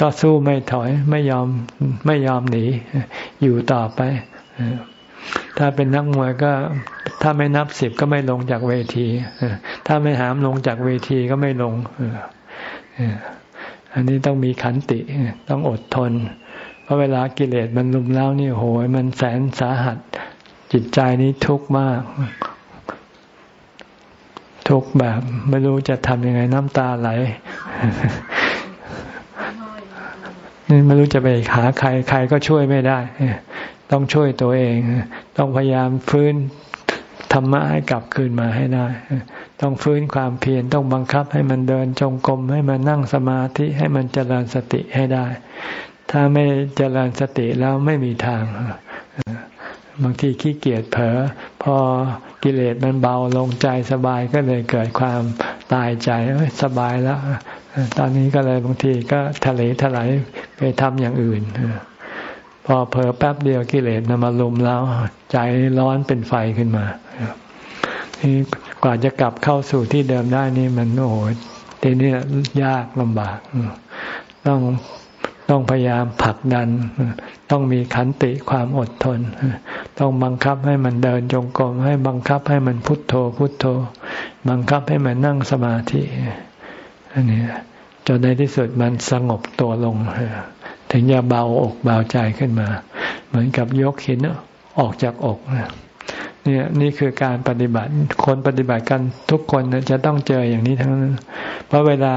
ก็สู้ไม่ถอยไม่ยอมไม่ยอมหนีอยู่ต่อไป ถ้าเป็นนักมวยก็ ถ้าไม่นับสิบก็ไม่ลงจากเวที ถ้าไม่หามลงจากเวทีก็ไม่ลง อันนี้ต้องมีขันติ ต้องอดทน เพราะเวลากิเลสมันลุมแล้วนี่โหยมันแสนสาหัส จิตใจนี้ทุกข์มาก ทุกข์แบบ ไม่รู้จะทำยังไงน้ำตาไหลนี่ไม่รู้จะไปหาใครใครก็ช่วยไม่ได้ ต้องช่วยตัวเอง ต้องพยายามฟื้น ธรรมะให้กลับคืนมาให้ได้ ต้องฟื้นความเพียรต้องบังคับให้มันเดินจงกรมให้มันนั่งสมาธิให้มันเจริญสติให้ได้ ถ้าไม่เจริญสติแล้วไม่มีทาง บางทีขี้เกียจเผลอพอกิเลสมันเบาลงใจสบายก็เลยเกิดความตายใจสบายแล้ว ตอนนี้ก็เลยบางทีก็ทะเลถลายไปทำอย่างอื่น พอเผลอแป๊บเดียวกิเลสมันมาลุมแล้วใจร้อนเป็นไฟขึ้นมานี่กว่าจะกลับเข้าสู่ที่เดิมได้นี่มันโอ้โหทีนี้ยากลำบาก ต้องต้องพยายามผลักดัน ต้องมีขันติความอดทน ต้องบังคับให้มันเดินจงกรม ให้บังคับให้มันพุทโธพุทโธ บังคับให้มันนั่งสมาธิ อันนี้จนในที่สุดมันสงบตัวลง ถึงจะเบาอกเบาใจขึ้นมา เหมือนกับยกหินออกจากอกเนี่ยนี่คือการปฏิบัติคนปฏิบัติกันทุกคนจะต้องเจออย่างนี้ทั้งนั้น เพราะเวลา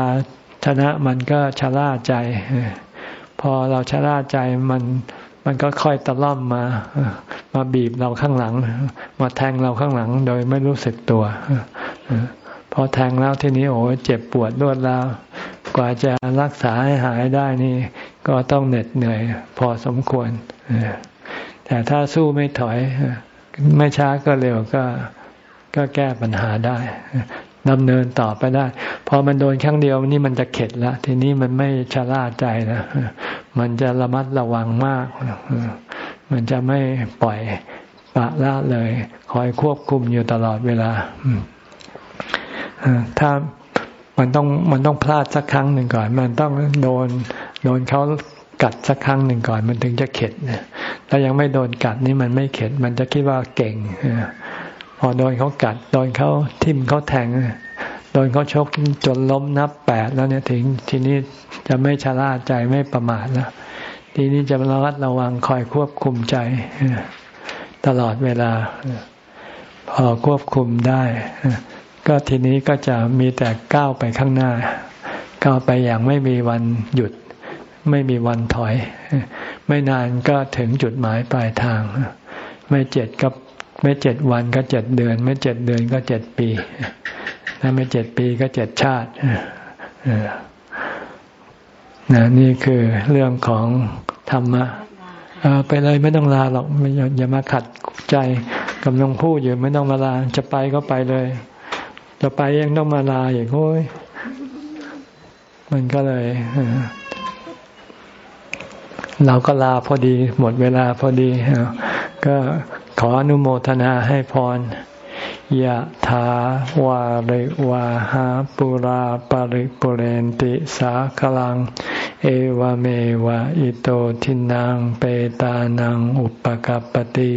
ชนะมันก็ชะล่าใจ พอเราชะล่าใจมันมันก็ค่อยตะล่อมมามาบีบเราข้างหลัง มาแทงเราข้างหลังโดยไม่รู้สึกตัว อแทงแล้วทีนี้โอ้เจ็บปวดรวดแล้ว กว่าจะรักษาให้หายได้นี่ ก็ต้องเหน็ดเหนื่อย พอสมควร แต่ถ้าสู้ไม่ถอย ไม่ช้าก็เร็วก็ก็แก้ปัญหาได้ดำเนินต่อไปได้ พอมันโดนครั้งเดียวนี่มันจะเข็ดละทีนี้มันไม่ชะล่าใจนะมันจะระมัดระวังมาก มันจะไม่ปล่อยปะละเลย คอยควบคุมอยู่ตลอดเวลา ถ้ามันต้องมันต้องพลาดสักครั้งหนึ่งก่อน มันต้องโดนโดนเขากัดสักครั้งหนึ่งก่อน มันถึงจะเข็ดถ้ายังไม่โดนกัดนี่มันไม่เข็ด มันจะคิดว่าเก่งพอโดนเขากัด โดนเขาทิ่มเขาแทง โดนเขาชกจนล้มนับแปดแล้วเนี่ยถึงทีนี้จะไม่ชะล่าใจไม่ประมาทแล้วทีนี้จะระมัดระวังคอยควบคุมใจตลอดเวลา พอควบคุมได้ ก็ทีนี้ก็จะมีแต่ก้าวไปข้างหน้า ก้าวไปอย่างไม่มีวันหยุด ไม่มีวันถอย ไม่นานก็ถึงจุดหมายปลายทาง ไม่เจ็ดก็ไม่เจ็ดวันก็เจ็ดเดือน ไม่เจ็ดเดือนก็เจ็ดปี ถ้าไม่เจ็ดปีก็เจ็ดชาตินะนี่คือเรื่องของธรรมะไปเลยไม่ต้องลาหรอกอย่ามาขัดใจกำลังพูดอยู่ไม่ต้องมาลาจะไปก็ไปเลย จะไปยังต้องมาลาอย่างโอ้ยมันก็เลยเราก็ลาพอดี หมดเวลาพอดีก็ขออนุโมทนาให้พรยะถาวาริวาหาปุราปาริปุเรนติสาคลัง เอวเมวะอิโตทินังเปตานังอุปกัปติ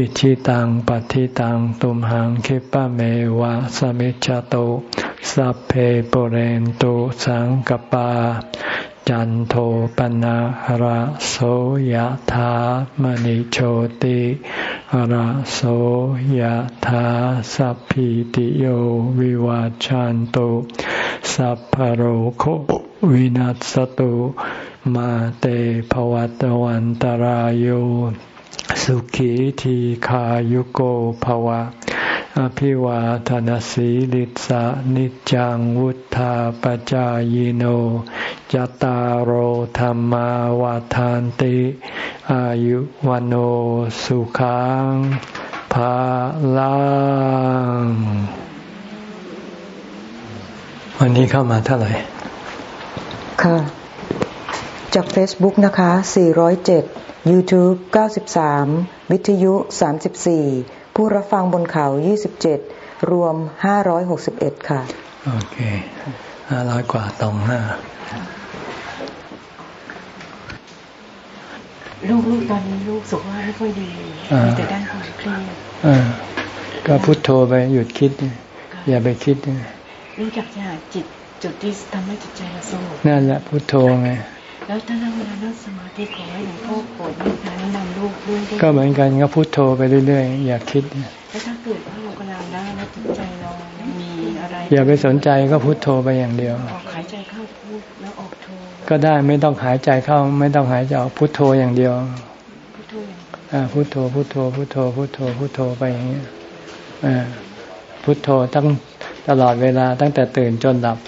อิชิตังปฏิตังตุมหังคิปะเมวะสมิจจโตสัพเพปเรนตุสังกปา จันโทปนะระโสยธามณิโชติระโสยธาสัพพิติโยวิวาจันโตสัพพโรโควินัสตุมาเตภวัตวันตารโย สุขีทีขายุโกภวะ อภิวาทนสีลิสะนิจังวุธาปจายโนจตารโหธรรมาวาทานติ อายุวันโอสุขังภาลังวันนี้เข้ามาเท่าไหร่ค่ะ จาก Facebook นะคะ 407 YouTube 93 วิทยุ 34 ผู้รับฟังบนเขา 27 รวม 561 ค่ะ โอเคห้าร้อยกว่าตรงห้าลูกลูกตอนนี้ลูกสุขภาพไม่ค่อยดีแต่ด้านความเครียดก็พุทโธไปหยุดคิด อย่าไปคิด รู้จักจะหาจิตจุดที่ทำให้จิตใจเราสงบนั่นแหละพุทโธไง แล้วถ้าเราเวลานั่งสมาธิขอให้หลวงพ่อโปรดเมตตาแนะนำลูกด้วยก็เหมือนกันก็พุทโธไปเรื่อยๆ อย่าคิดแล้วถ้าเกิดว่าเรากำลังนั่งแล้วจิตใจเรามีอะไร อย่าไปสนใจก็พุทโธไปอย่างเดียวหายใจเข้าพุทแล้วออกโธก็ได้ไม่ต้องหายใจเข้าไม่ต้องหายใจออกพุทโธอย่างเดียวอ่าพุทโธพุทโธพุทโธพุทโธพุทโธไปอย่างเงี้ยอ่าพุทโธตั้งตลอดเวลาตั้งแต่ตื่นจนหลับ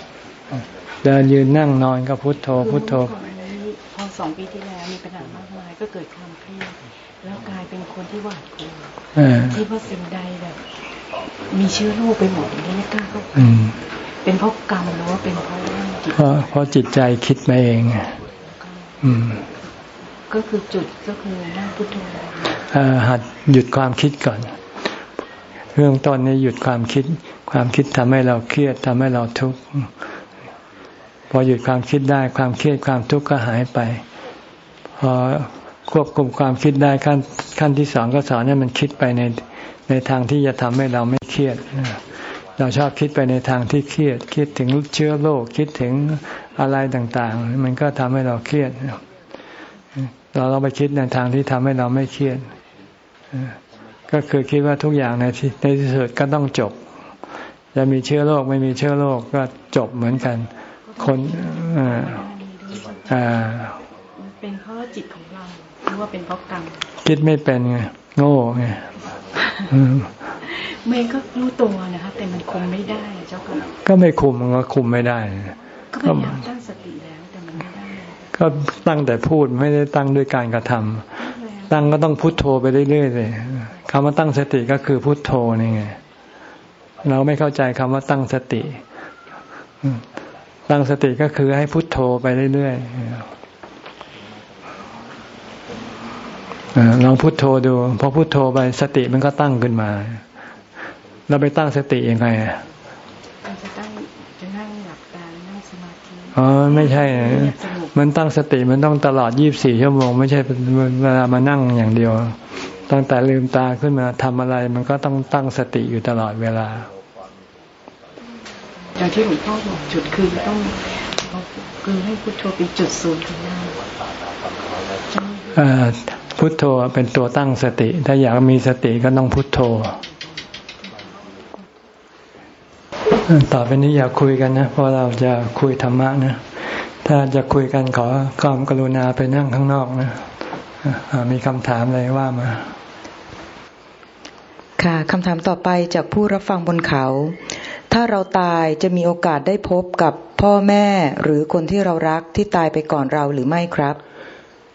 เดินยืนนั่งนอนก็พุทโธพุทโธพอ สองปีที่แล้วมีปัญหามากมายก็เกิดความเครียดแล้วกลายเป็นคนที่หวาดกลัวที่ว่าสิ่งใดแบบ มีเชื้อโรคไปหมดอย่างนี้ไม่กล้าก็เป็นเพราะกรรมหรือว่าเป็นเพราะจิตเพราะเพราะจิตใจคิดมาเองอืมก็คือจุดก็คือนั่งพุทโธหัดหยุดความคิดก่อน เรื่องต้นนี้หยุดความคิด ความคิดทำให้เราเครียดทำให้เราทุกข์ พอหยุดความคิดได้ความเครียดความทุกข์ก็หายไป พอควบคุมความคิดได้ขั้นขั้นที่สองก็สอนให้มันคิดไปในในทางที่จะทำให้เราไม่เครียด เราชอบคิดไปในทางที่เครียด คิดถึงเชื้อโรคคิดถึงอะไรต่างๆ มันก็ทำให้เราเครียด เราเราไปคิดในทางที่ทำให้เราไม่เครียด ก็คือคิดว่าทุกอย่างในที่ในที่สุดก็ต้องจบ จะมีเชื้อโรคไม่มีเชื้อโรคก็จบเหมือนกัน คนอ่าอ่าจิตของเราหรือว่าเป็นเพราะกรรมคิดไม่เป็นไงโง่ไงเมย์ก็รู้ตัวนะคะแต่มันคุมไม่ได้เจ้าค่ะก็ไม่คุมมันก็คุมไม่ได้ ก็พยายามตั้งสติแล้วแต่มันไม่ได้ ก็ตั้งแต่พูดไม่ได้ตั้งด้วยการกระทำตั้งก็ต้องพุโทโธไปเรื่อยๆเลยคำว่าตั้งสติก็คือพุโทโธนี่ไงเราไม่เข้าใจคำว่าตั้งสติ ตั้งสติก็คือให้พุโทโธไปเรื่อยๆลองพุโทโธดูพอพุโทโธไปสติมันก็ตั้งขึ้นมา เราไปตั้งสติยังไงอะจะตั้งจะนั่งหลับตานั่งสมาธิอ๋อไม่ใช่ มันตั้งสติมันต้องตลอดยี่บสี่ชั่วโมง ไม่ใช่เวลามานั่งอย่างเดียวตั้งแต่ลืมตาขึ้นมาทำอะไร มันก็ต้องตั้งสติอยู่ตลอดเวลา อย่างที่หลวงพ่อบอกจุดคือต้องคือให้พุทโธเป็นจุดศูนย์ของหน้าพุทโธเป็นตัวตั้งสติ ถ้าอยากมีสติก็ต้องพุทโธ ต่อไปนี้อย่าคุยกันนะ เพราะเราจะคุยธรรมะนะ ถ้าจะคุยกันขอความกรุณาไปนั่งข้างนอกนะมีคำถามอะไรว่ามา ค่ะคำถามต่อไปจากผู้รับฟังบนเขา ถ้าเราตายจะมีโอกาสได้พบกับพ่อแม่หรือคนที่เรารักที่ตายไปก่อนเราหรือไม่ครับ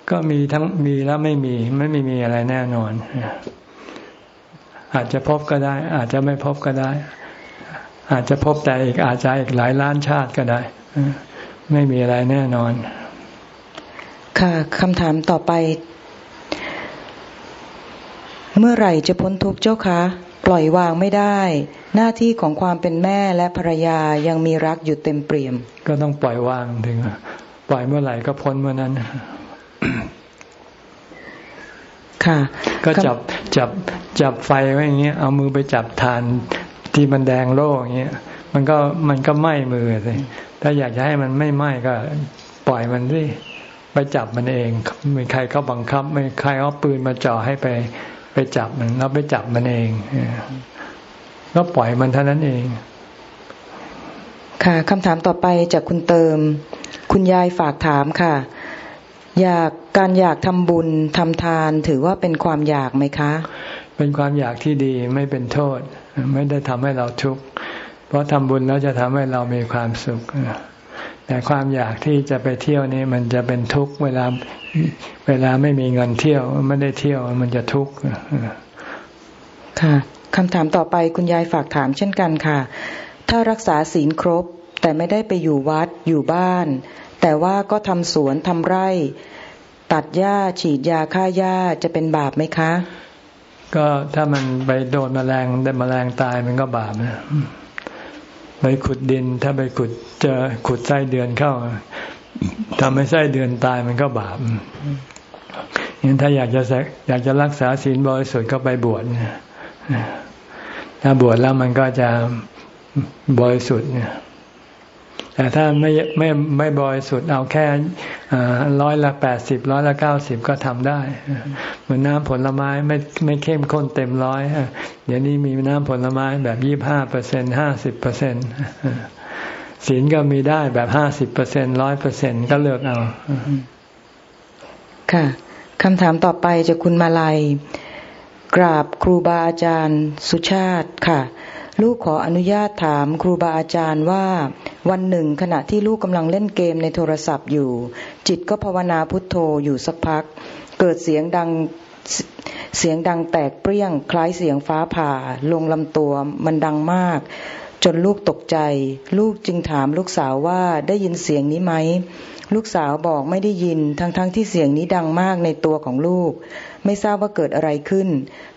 ก็มีทั้งมีแล้วไม่มีไม่มีมีอะไรแน่นอน อาจจะพบก็ได้ อาจจะไม่พบก็ได้ อาจจะพบแต่อีกอาจจะอีกหลายล้านชาติก็ได้ ไม่มีอะไรแน่นอน ค่ะคำถามต่อไป เมื่อไหร่จะพ้นทุกข์เจ้าคะ ปล่อยวางไม่ได้ หน้าที่ของความเป็นแม่และภรรยายังมีรักอยู่เต็มเปี่ยม ก็ต้องปล่อยวางถึงปล่อยเมื่อไหร่ก็พ้นเมื่อนั้นค่ะ ก็จับจับจับไฟไว้อย่างเงี้ยเอามือไปจับทานที่มันแดงโล่อย่างเงี้ยมันก็มันก็ไหม้มือเลยถ้าอยากจะให้มันไม่ไหม้ก็ ปล่อยมันสิไปจับมันเองไม่ใครเขาบังคับไม่ใครเอาปืนมาจ่อให้ไป ไปจับมันแล้วไปจับมันเองก็ปล่อยมันเท่านั้นเอง ค่ะคำถามต่อไปจากคุณเติม คุณยายฝากถามค่ะ อยากการอยากทำบุญทำทานถือว่าเป็นความอยากไหมคะ เป็นความอยากที่ดีไม่เป็นโทษ ไม่ได้ทำให้เราทุกข์เพราะทำบุญแล้วจะทำให้เรามีความสุข แต่ความอยากที่จะไปเที่ยวนี้มันจะเป็นทุกข์เวลาเวลาไม่มีเงินเที่ยวไม่ได้เที่ยวมันจะทุกข์ค่ะคำถามต่อไปคุณยายฝากถามเช่นกันค่ะ ถ้ารักษาศีลครบ แต่ไม่ได้ไปอยู่วัดอยู่บ้าน แต่ว่าก็ทำสวนทำไร่ ตัดหญ้าฉีดยาฆ่าหญ้าจะเป็นบาปไหมคะ ก็ถ้ามันไปโดนแมลงได้แมลงตายมันก็บาปนะ ไปขุดดิน ถ้าไปขุดเจอขุดไส้เดือนเข้าทำให้ไส้เดือนตายมันก็บาปงั้นถ้าอยากจะอยากจะรักษาศีลบริสุทธิ์ก็ไปบวชถ้าบวชแล้วมันก็จะบริสุทธิ์เนี่ย แต่ถ้าไม่ไม่ไม่บริสุทธิ์เอาแค่ร้อยละแปดสิบร้อยละเก้าสิบก็ทำได้ เหมือนน้ำผลไม้ไม่ไม่เข้มข้นเต็มร้อยเดี๋ยวนี้มีน้ำผลไม้แบบยี่บห้าเปอร์เซ็นห้าสิบเปอร์เซ็นศีลก็มีได้แบบห้าสิบเปอร์เซ็นร้อยเปอร์เซ็นก็เลือกเอา ค่ะคำถามต่อไปจากคุณมาลัย กราบครูบาอาจารย์สุชาติค่ะ ลูกขออนุญาตถามครูบาอาจารย์ว่า วันหนึ่งขณะที่ลูกกำลังเล่นเกมในโทรศัพท์อยู่ จิตก็ภาวนาพุทโธอยู่สักพัก เกิดเสียงดังเสียงดังแตกเปรี้ยง คล้ายเสียงฟ้าผ่า ลงลำตัวมันดังมาก จนลูกตกใจ ลูกจึงถามลูกสาวว่าได้ยินเสียงนี้ไหมลูกสาวบอกไม่ได้ยินทั้งๆทที่เสียงนี้ดังมากในตัวของลูก ไม่ทราบว่าเกิดอะไรขึ้น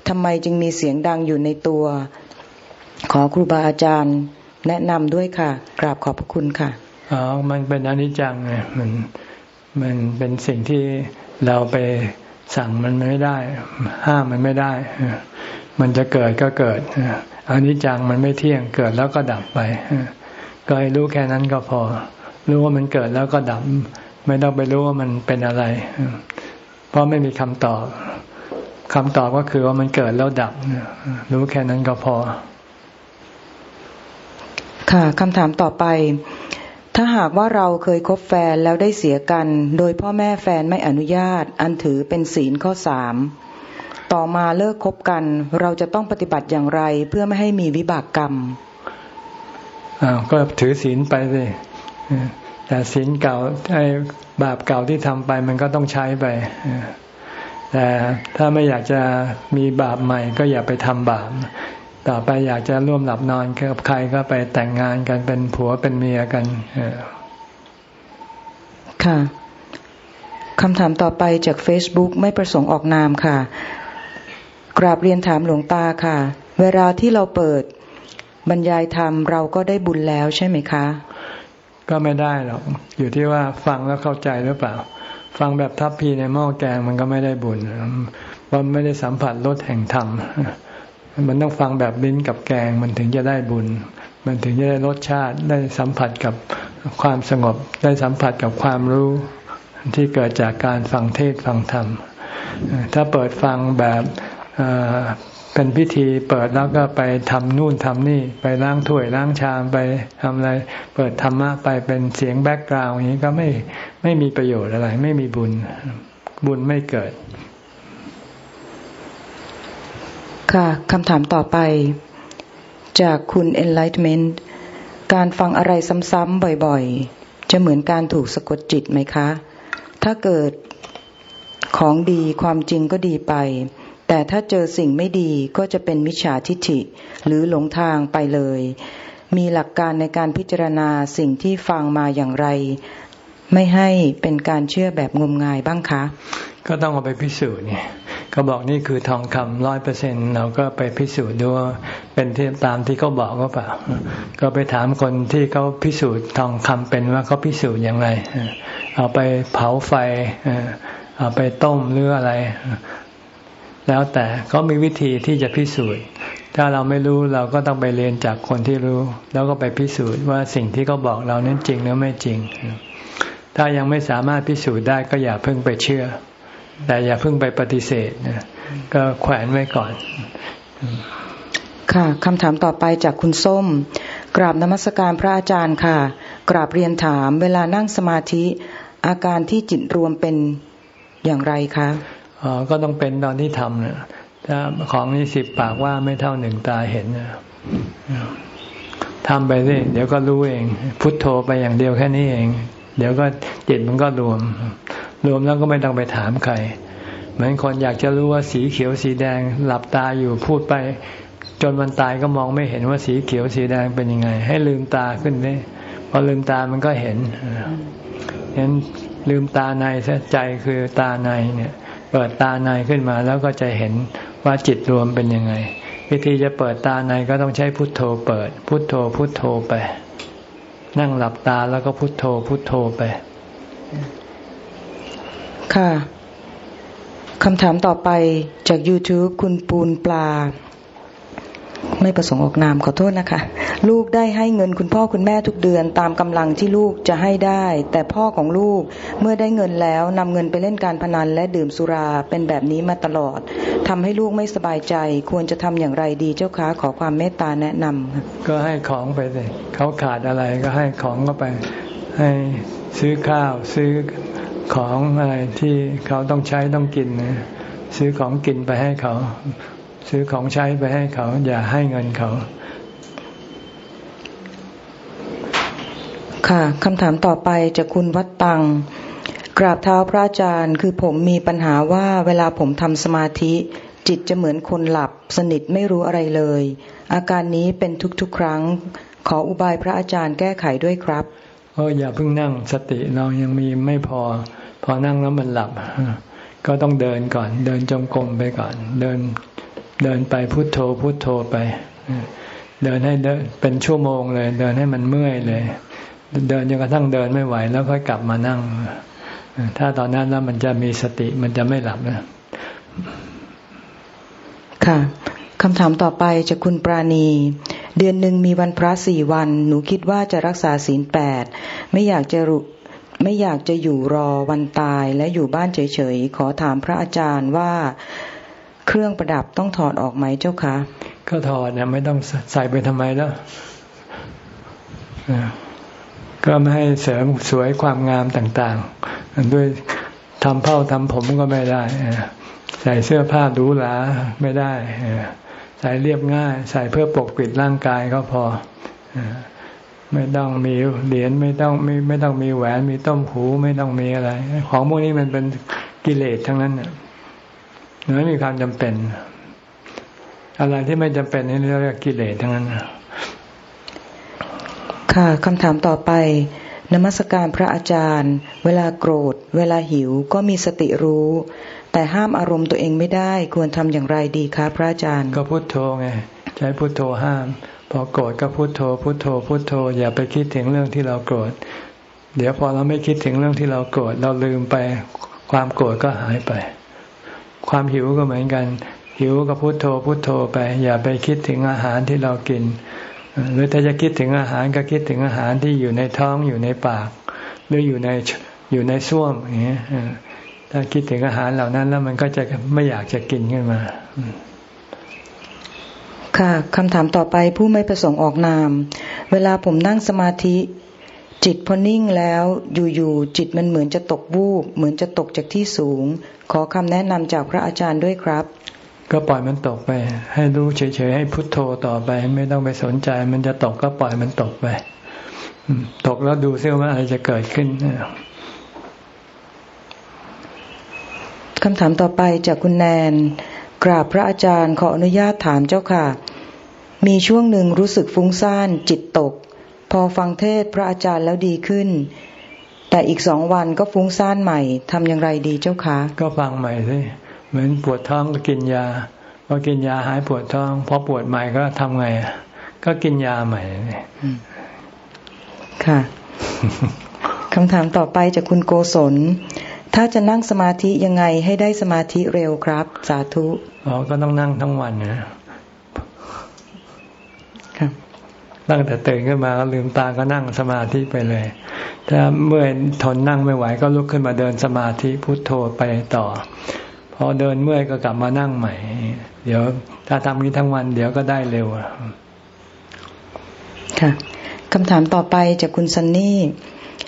ทำไมจึงมีเสียงดังอยู่ในตัว ขอครูบาอาจารย์ แนะนำด้วยค่ะ กราบขอบพระคุณค่ะอ๋อมันเป็นอนิจจังไงมันมันเป็นสิ่งที่เราไปสั่งมันไม่ได้ ห้ามมันไม่ได้ มันจะเกิดก็เกิดอนิจจังมันไม่เที่ยงเกิดแล้วก็ดับไปก็รู้แค่นั้นก็พอ รู้ว่ามันเกิดแล้วก็ดับ ไม่ต้องไปรู้ว่ามันเป็นอะไร เพราะไม่มีคำตอบคำตอบก็คือว่ามันเกิดแล้วดับรู้แค่นั้นก็พอ ค่ะคำถามต่อไป ถ้าหากว่าเราเคยคบแฟนแล้วได้เสียกัน โดยพ่อแม่แฟนไม่อนุญาต อันถือเป็นศีลข้อสามต่อมาเลิกคบกัน เราจะต้องปฏิบัติอย่างไรเพื่อไม่ให้มีวิบากกรรมอ้าวก็ถือศีลไปสิแต่ศีลเก่าไอ้บาปเก่าที่ทำไปมันก็ต้องใช้ไปแต่ถ้าไม่อยากจะมีบาปใหม่ ก็อย่าไปทำบาป ต่อไปอยากจะร่วมหลับนอนกับใครก็ไปแต่งงานกันเป็นผัวเป็นเมียกันค่ะคำถามต่อไปจาก Facebook ไม่ประสงค์ออกนามค่ะ กราบเรียนถามหลวงตาค่ะ เวลาที่เราเปิดบรรยายธรรมเราก็ได้บุญแล้วใช่ไหมคะ ก็ไม่ได้หรอก อยู่ที่ว่าฟังแล้วเข้าใจหรือเปล่า ฟังแบบทัพพีในหม้อแกงมันก็ไม่ได้บุญเพราะไม่ได้สัมผัสรสแห่งธรรม มันต้องฟังแบบลิ้นกับแกง มันถึงจะได้บุญ มันถึงจะได้รสชาติได้สัมผัสกับความสงบ ได้สัมผัสกับความรู้ที่เกิดจากการฟังเทศฟังธรรม ถ้าเปิดฟังแบบเป็นพิธีเปิดแล้วก็ไปทำนู่นทำนี่ ไปล้างถ้วยล้างชามไปทำอะไร เปิดธรรมะไปเป็นเสียงแบ็กกราวอย่างนี้ก็ไม่ไม่มีประโยชน์อะไร ไม่มีบุญบุญไม่เกิด ค่ะคำถามต่อไป จากคุณ Enlightenment การฟังอะไรซ้ำๆบ่อยๆ จะเหมือนการถูกสะกดจิตไหมคะ ถ้าเกิดของดีความจริงก็ดีไป แต่ถ้าเจอสิ่งไม่ดีก็จะเป็นมิจฉาทิฐิหรือหลงทางไปเลย มีหลักการในการพิจารณาสิ่งที่ฟังมาอย่างไร ไม่ให้เป็นการเชื่อแบบงมงายบ้างคะ ก็ต้องเอาไปพิสูจน์เนี่ย เขาบอกนี่คือทองคำร้อยเปอร์เซ็นเราก็ไปพิสูจน์ดูว่าเป็นที่ตามที่เขาบอกก็เปล่า ก็ไปถามคนที่เขาพิสูจน์ทองคำเป็นว่าเขาพิสูจน์อย่างไร เอาไปเผาไฟ เอาไปต้มหรืออะไร แล้วแต่เขามีวิธีที่จะพิสูจน์ ถ้าเราไม่รู้เราก็ต้องไปเรียนจากคนที่รู้ แล้วก็ไปพิสูจน์ว่าสิ่งที่เขาบอกเรานั้นจริงหรือไม่จริง ถ้ายังไม่สามารถพิสูจน์ได้ก็อย่าเพิ่งไปเชื่อ แต่อย่าเพิ่งไปปฏิเสธก็แขวนไว้ก่อน ค่ะคำถามต่อไปจากคุณส้ม กราบนมัสการพระอาจารย์ค่ะ กราบเรียนถามเวลานั่งสมาธิ อาการที่จิตรวมเป็นอย่างไรคะอ๋อก็ต้องเป็นตอนที่ทำเนี่ยถ้าของนี้สิบปากว่าไม่เท่าหนึ่งตาเห็นทำไปสิเดี๋ยวก็รู้เอง พุทโธไปอย่างเดียวแค่นี้เอง เดี๋ยวก็จิตมันก็รวม รวมแล้วก็ไม่ต้องไปถามใคร เหมือนคนอยากจะรู้ว่าสีเขียวสีแดงหลับตาอยู่พูดไป จนวันตายก็มองไม่เห็นว่าสีเขียวสีแดงเป็นยังไง ให้ลืมตาขึ้นเลยพอลืมตามันก็เห็นเห็นลืมตาในซะใจคือตาในเนี่ย เปิดตาในขึ้นมาแล้วก็จะเห็นว่าจิตรวมเป็นยังไง วิธีจะเปิดตาในก็ต้องใช้พุทโธเปิด พุทโธพุทโธไป นั่งหลับตาแล้วก็พุทโธพุทโธไป ค่ะคำถามต่อไปจาก YouTube คุณปูนปลา ไม่ประสงค์ออกนามขอโทษนะคะ ลูกได้ให้เงินคุณพ่อคุณแม่ทุกเดือนตามกำลังที่ลูกจะให้ได้ แต่พ่อของลูกเมื่อได้เงินแล้วนำเงินไปเล่นการพนันและดื่มสุราเป็นแบบนี้มาตลอดทำให้ลูกไม่สบายใจ ควรจะทำอย่างไรดีเจ้าคะขอความเมตตาแนะนำก็ให้ของไปเลยเขาขาดอะไรก็ให้ของก็ไป ให้ซื้อข้าวซื้อ ของอะไรที่เขาต้องใช้ต้องกินนะซื้อของกินไปให้เขา ซื้อของใช้ไปให้เขา อย่าให้เงินเขา ค่ะคำถามต่อไปจากคุณวัดตังกราบเท้าพระอาจารย์ คือผมมีปัญหาว่าเวลาผมทำสมาธิ จิตจะเหมือนคนหลับ สนิทไม่รู้อะไรเลย อาการนี้เป็นทุกๆ ครั้ง ขออุบายพระอาจารย์แก้ไขด้วยครับเอออย่าเพิ่งนั่งสติเรายังมีไม่พอ พอนั่งแล้วมันหลับ ก็ต้องเดินก่อน เดินจงกรมไปก่อน เดินเดินไปพุโทโธพุโทโธไป เดินให้เดินเป็นชั่วโมงเลย เดินให้มันเมื่อยเลย เดินจนกระทั่งเดินไม่ไหว แล้วค่อยกลับมานั่ง ถ้าตอนนั้นแล้วมันจะมีสติมันจะไม่หลับนะค่ะคำถามต่อไปจากคุณปราณี เดือนหนึ่งมีวันพระสี่วัน หนูคิดว่าจะรักษาศีลแปดไม่อยากจะรุ ไม่อยากจะอยู่รอวันตายและอยู่บ้านเฉยๆ ขอถามพระอาจารย์ว่าเครื่องประดับต้องถอดออกไหมเจ้าคะ ก็ถอดนะไม่ต้องใส่ไปทำไมแล้ว ก็ไม่ให้เสริมสวยความงามต่างๆ ด้วยทำเผ้าทำผมก็ไม่ได้ ใส่เสื้อผ้าดูหราไม่ได้ ใส่เรียบง่าย ใส่เพื่อปกปิดร่างกายก็พอ ไม่ต้องมีเหรียญไม่ต้องไม่ไม่ต้องมีแหวนมีต้มหูไม่ต้องมีอะไร ของพวกนี้มันเป็นกิเลสทั้งนั้นเนี่ยไม่มีความจำเป็น อะไรที่ไม่จำเป็นนี่เรียกกิเลสทั้งนั้นค่ะคำถามต่อไปนมัสการพระอาจารย์ เวลาโกรธ เวลาหิวก็มีสติรู้ แต่ห้ามอารมณ์ตัวเองไม่ได้ควรทำอย่างไรดีคะพระอาจารย์ ก็พุโทโธไง ใช้พุโทโธห้าม พอโกรธก็พุโทโธ พุโทโธ พุโทโธ อย่าไปคิดถึงเรื่องที่เราโกรธ เดี๋ยวพอเราไม่คิดถึงเรื่องที่เราโกรธเราลืมไป ความโกรธก็หายไป ความหิวก็เหมือนกัน หิวก็พุโทโธ พุโทโธไป อย่าไปคิดถึงอาหารที่เรากิน หรือถ้าจะคิดถึงอาหารก็คิดถึงอาหารที่อยู่ในท้องอยู่ในปาก หรืออยู่ในอยู่ในส้วมอย่างเงี้ยถ้าคิดถึงอาหารเหล่านั้นแล้วมันก็จะไม่อยากจะกินขึ้นมา ค่ะคำถามต่อไปผู้ไม่ประสงค์ออกนาม เวลาผมนั่งสมาธิ จิตพอนิ่งแล้วอยู่ๆจิตมันเหมือนจะตกวูบเหมือนจะตกจากที่สูง ขอคำแนะนำจากพระอาจารย์ด้วยครับ ก็ปล่อยมันตกไป ให้รู้เฉยๆให้พุโทโธต่อไป ไม่ต้องไปสนใจ มันจะตกก็ปล่อยมันตกไปตกแล้วดูซิว่าอะไรจะเกิดขึ้นคำถามต่อไปจากคุณแนนกราบพระอาจารย์ขออนุญาตถามเจ้าค่ะ มีช่วงหนึ่งรู้สึกฟุ้งซ่านจิตตก พอฟังเทศพระอาจารย์แล้วดีขึ้น แต่อีกสองวันก็ฟุ้งซ่านใหม่ทำอย่างไรดีเจ้าคะ ก็ฟังใหม่สิเหมือนปวดท้องก็กินยาพอกินยาหายปวดท้องพอปวดใหม่ก็ทำไง ก็กินยาใหม่ค่ะคำถามต่อไปจากคุณโกศล ถ้าจะนั่งสมาธิยังไงให้ได้สมาธิเร็วครับ สาธุ อ๋อ ก็ต้องนั่งทั้งวันนะ ตั้งแต่ตื่นขึ้นมาก็ลืมตาก็นั่งสมาธิไปเลย ถ้าเมื่อทนนั่งไม่ไหวก็ลุกขึ้นมาเดินสมาธิพุทโธไปต่อ พอเดินเมื่อยก็กลับมานั่งใหม่ เดี๋ยวถ้าทำนี้ทั้งวันเดี๋ยวก็ได้เร็วค่ะคำถามต่อไปจากคุณซันนี่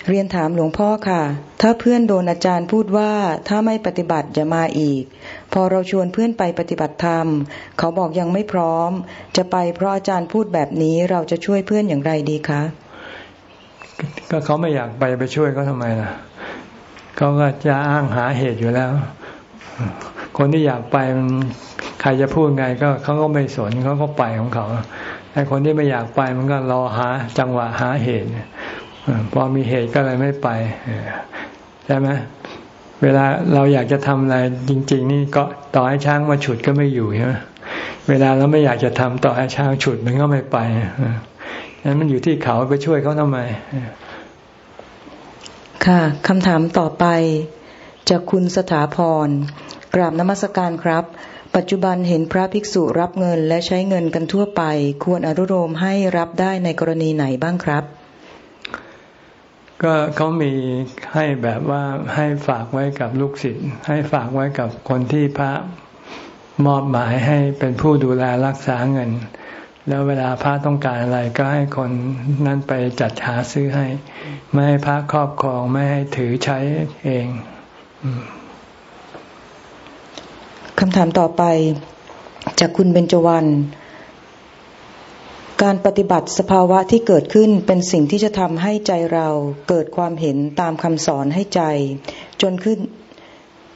เรียนถามหลวงพ่อค่ะ ถ้าเพื่อนโดนอาจารย์พูดว่าถ้าไม่ปฏิบัติจะมาอีก พอเราชวนเพื่อนไปปฏิบัติธรรม เขาบอกยังไม่พร้อม จะไปเพราะอาจารย์พูดแบบนี้เราจะช่วยเพื่อนอย่างไรดีคะก็เขาไม่อยากไปไปช่วยเขาทำไมล่ะเขาก็จะอ้างหาเหตุอยู่แล้ว คนที่อยากไปมันใครจะพูดไงก็เขาก็ไม่สนเขาก็ไปของเขาไอ้คนที่ไม่อยากไปมันก็รอหาจังหวะหาเหตุพอมีเหตุก็เลยไม่ไปใช่ไหม เวลาเราอยากจะทำอะไรจริง ๆ นี่ก็ต่อให้ช้างมาฉุดก็ไม่อยู่ใช่ไหมเวลาเราไม่อยากจะทำต่อให้ช้างฉุดมันก็ไม่ไปนั้นมันอยู่ที่เขาไปช่วยเขาทำไม ค่ะคำถามต่อไป จากคุณสถาพร กราบนมัสการครับ ปัจจุบันเห็นพระภิกษุรับเงินและใช้เงินกันทั่วไป ควรอนุโลมให้รับได้ในกรณีไหนบ้างครับ ก็เขามีให้แบบว่าให้ฝากไว้กับลูกศิษย์ให้ฝากไว้กับคนที่พระมอบหมายให้เป็นผู้ดูแลรักษาเงิน แล้วเวลาพระต้องการอะไรก็ให้คนนั้นไปจัดหาซื้อให้ ไม่ให้พระครอบครองไม่ให้ถือใช้เองคำถามต่อไป จากคุณเบญจวรรณ การปฏิบัติสภาวะที่เกิดขึ้นเป็นสิ่งที่จะทำให้ใจเราเกิดความเห็นตามคำสอนให้ใจ จนขึ้น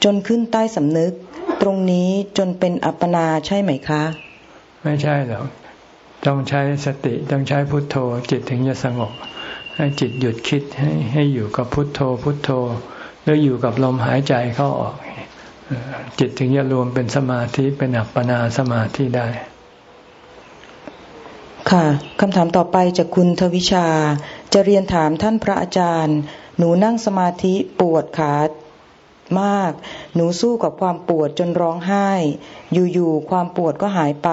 จนขึ้นใต้สำนึก ตรงนี้จนเป็นอัปปนาใช่ไหมคะ ไม่ใช่หรอกต้องใช้สติต้องใช้พุทโธ จิตถึงจะสงบ ให้จิตหยุดคิดให้ให้อยู่กับพุทโธ พุทโธแล้วอยู่กับลมหายใจเข้าออก จิตถึงจะรวมเป็นสมาธิเป็นอัปปนาสมาธิได้ ค่ะคำถามต่อไปจากคุณทวิชา จะเรียนถามท่านพระอาจารย์ หนูนั่งสมาธิปวดขามาก หนูสู้กับความปวดจนร้องไห้ อยู่ๆความปวดก็หายไป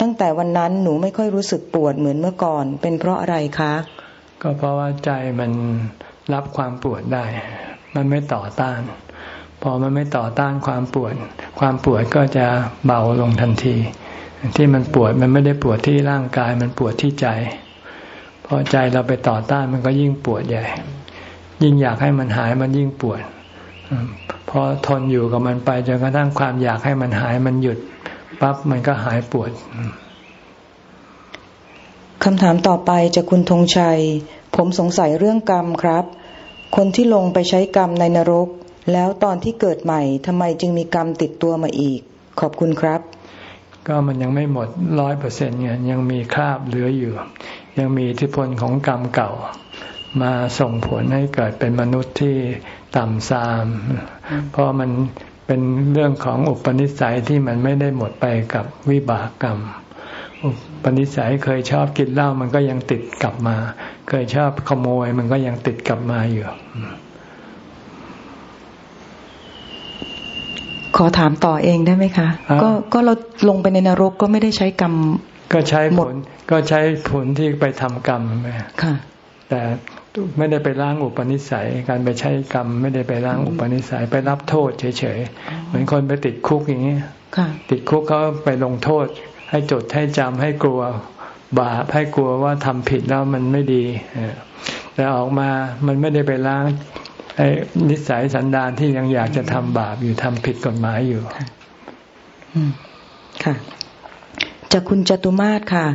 ตั้งแต่วันนั้นหนูไม่ค่อยรู้สึกปวดเหมือนเมื่อก่อน เป็นเพราะอะไรคะ ก็เพราะว่าใจมันรับความปวดได้ มันไม่ต่อต้าน พอมันไม่ต่อต้านความปวด ความปวดก็จะเบาลงทันที ที่มันปวดมันไม่ได้ปวดที่ร่างกายมันปวดที่ใจพอใจเราไปต่อต้านมันก็ยิ่งปวดใหญ่ ยิ่งอยากให้มันหายมันยิ่งปวดพอทนอยู่กับมันไปจนกระทั่งความอยากให้มันหายมันหยุดปั๊บมันก็หายปวดคำถามต่อไปจากคุณธงชัย ผมสงสัยเรื่องกรรมครับ คนที่ลงไปใช้กรรมในนรก แล้วตอนที่เกิดใหม่ทำไมจึงมีกรรมติดตัวมาอีก ขอบคุณครับ ก็มันยังไม่หมดร้อยเปอร์เซ็นต์เนี่ยยังมีคราบเหลืออยู่ ยังมีอิทธิพลของกรรมเก่า มาส่งผลให้เกิดเป็นมนุษย์ที่ต่ำทราม เพราะมันเป็นเรื่องของอุปนิสัยที่มันไม่ได้หมดไปกับวิบากกรรม อุปณิสัยเคยชอบกินเหล้ามันก็ยังติดกลับมา เคยชอบขโมยมันก็ยังติดกลับมาอยู่ ขอถามต่อเองได้ไหมคะ ก็ก็เราลงไปในนรกก็ไม่ได้ใช้กรรม ก็ใช้ผลก็ใช้ผลที่ไปทำกรรมไปค่ะ แต่ไม่ได้ไปล้างอุปนิสัย การไปใช้กรรม ไม่ได้ไปล้างอุปนิสัย ไปรับโทษเฉยๆ เหมือนคนไปติดคุกอย่างนี้ติดคุกเขาไปลงโทษ ให้จดให้จำให้กลัวบาปให้กลัวว่าทำผิดแล้วมันไม่ดีแต่ออกมามันไม่ได้ไปล้าง ไอ้นิสัยสันดานที่ยังอยากจะทำบาปอยู่ทำผิดกฎหมายอยู่ค่ะจากคุณจตุมาศค่ะ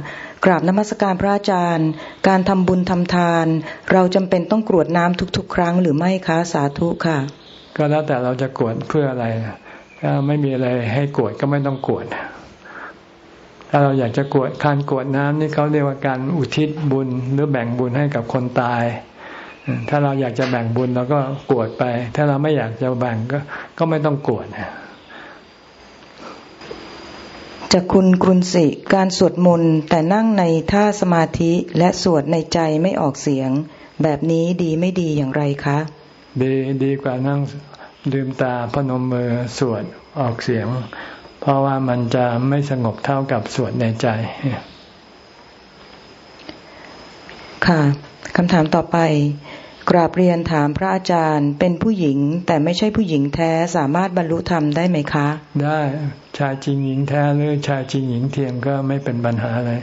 กราบนมัสการพระอาจารย์ การทำบุญทำทาน เราจำเป็นต้องกรวดน้ำทุก ๆ ครั้งหรือไม่คะสาธุค่ะ ก็แล้วแต่เราจะกรวดเพื่ออะไรถ้าไม่มีอะไรให้กรวดก็ไม่ต้องกรวดถ้าเราอยากจะกวดการกวดน้ำนี่เขาเรียกว่าการอุทิศบุญหรือแบ่งบุญให้กับคนตาย ถ้าเราอยากจะแบ่งบุญเราก็กวดไป ถ้าเราไม่อยากจะแบ่งก็ ก็ไม่ต้องกวดจากคุณกรุณสิการสวดมนต์แต่นั่งในท่าสมาธิและสวดในใจไม่ออกเสียง แบบนี้ดีไม่ดีอย่างไรคะ ดีดีกว่านั่งลืมตาพนมมือสวดออกเสียง เพราะว่ามันจะไม่สงบเท่ากับสวดในใจ ค่ะคำถามต่อไป กราบเรียนถามพระอาจารย์เป็นผู้หญิงแต่ไม่ใช่ผู้หญิงแท้สามารถบรรลุธรรมได้ไหมคะ ได้ชายจริงหญิงแท้หรือชายจริงหญิงเทียมก็ไม่เป็นปัญหาเลย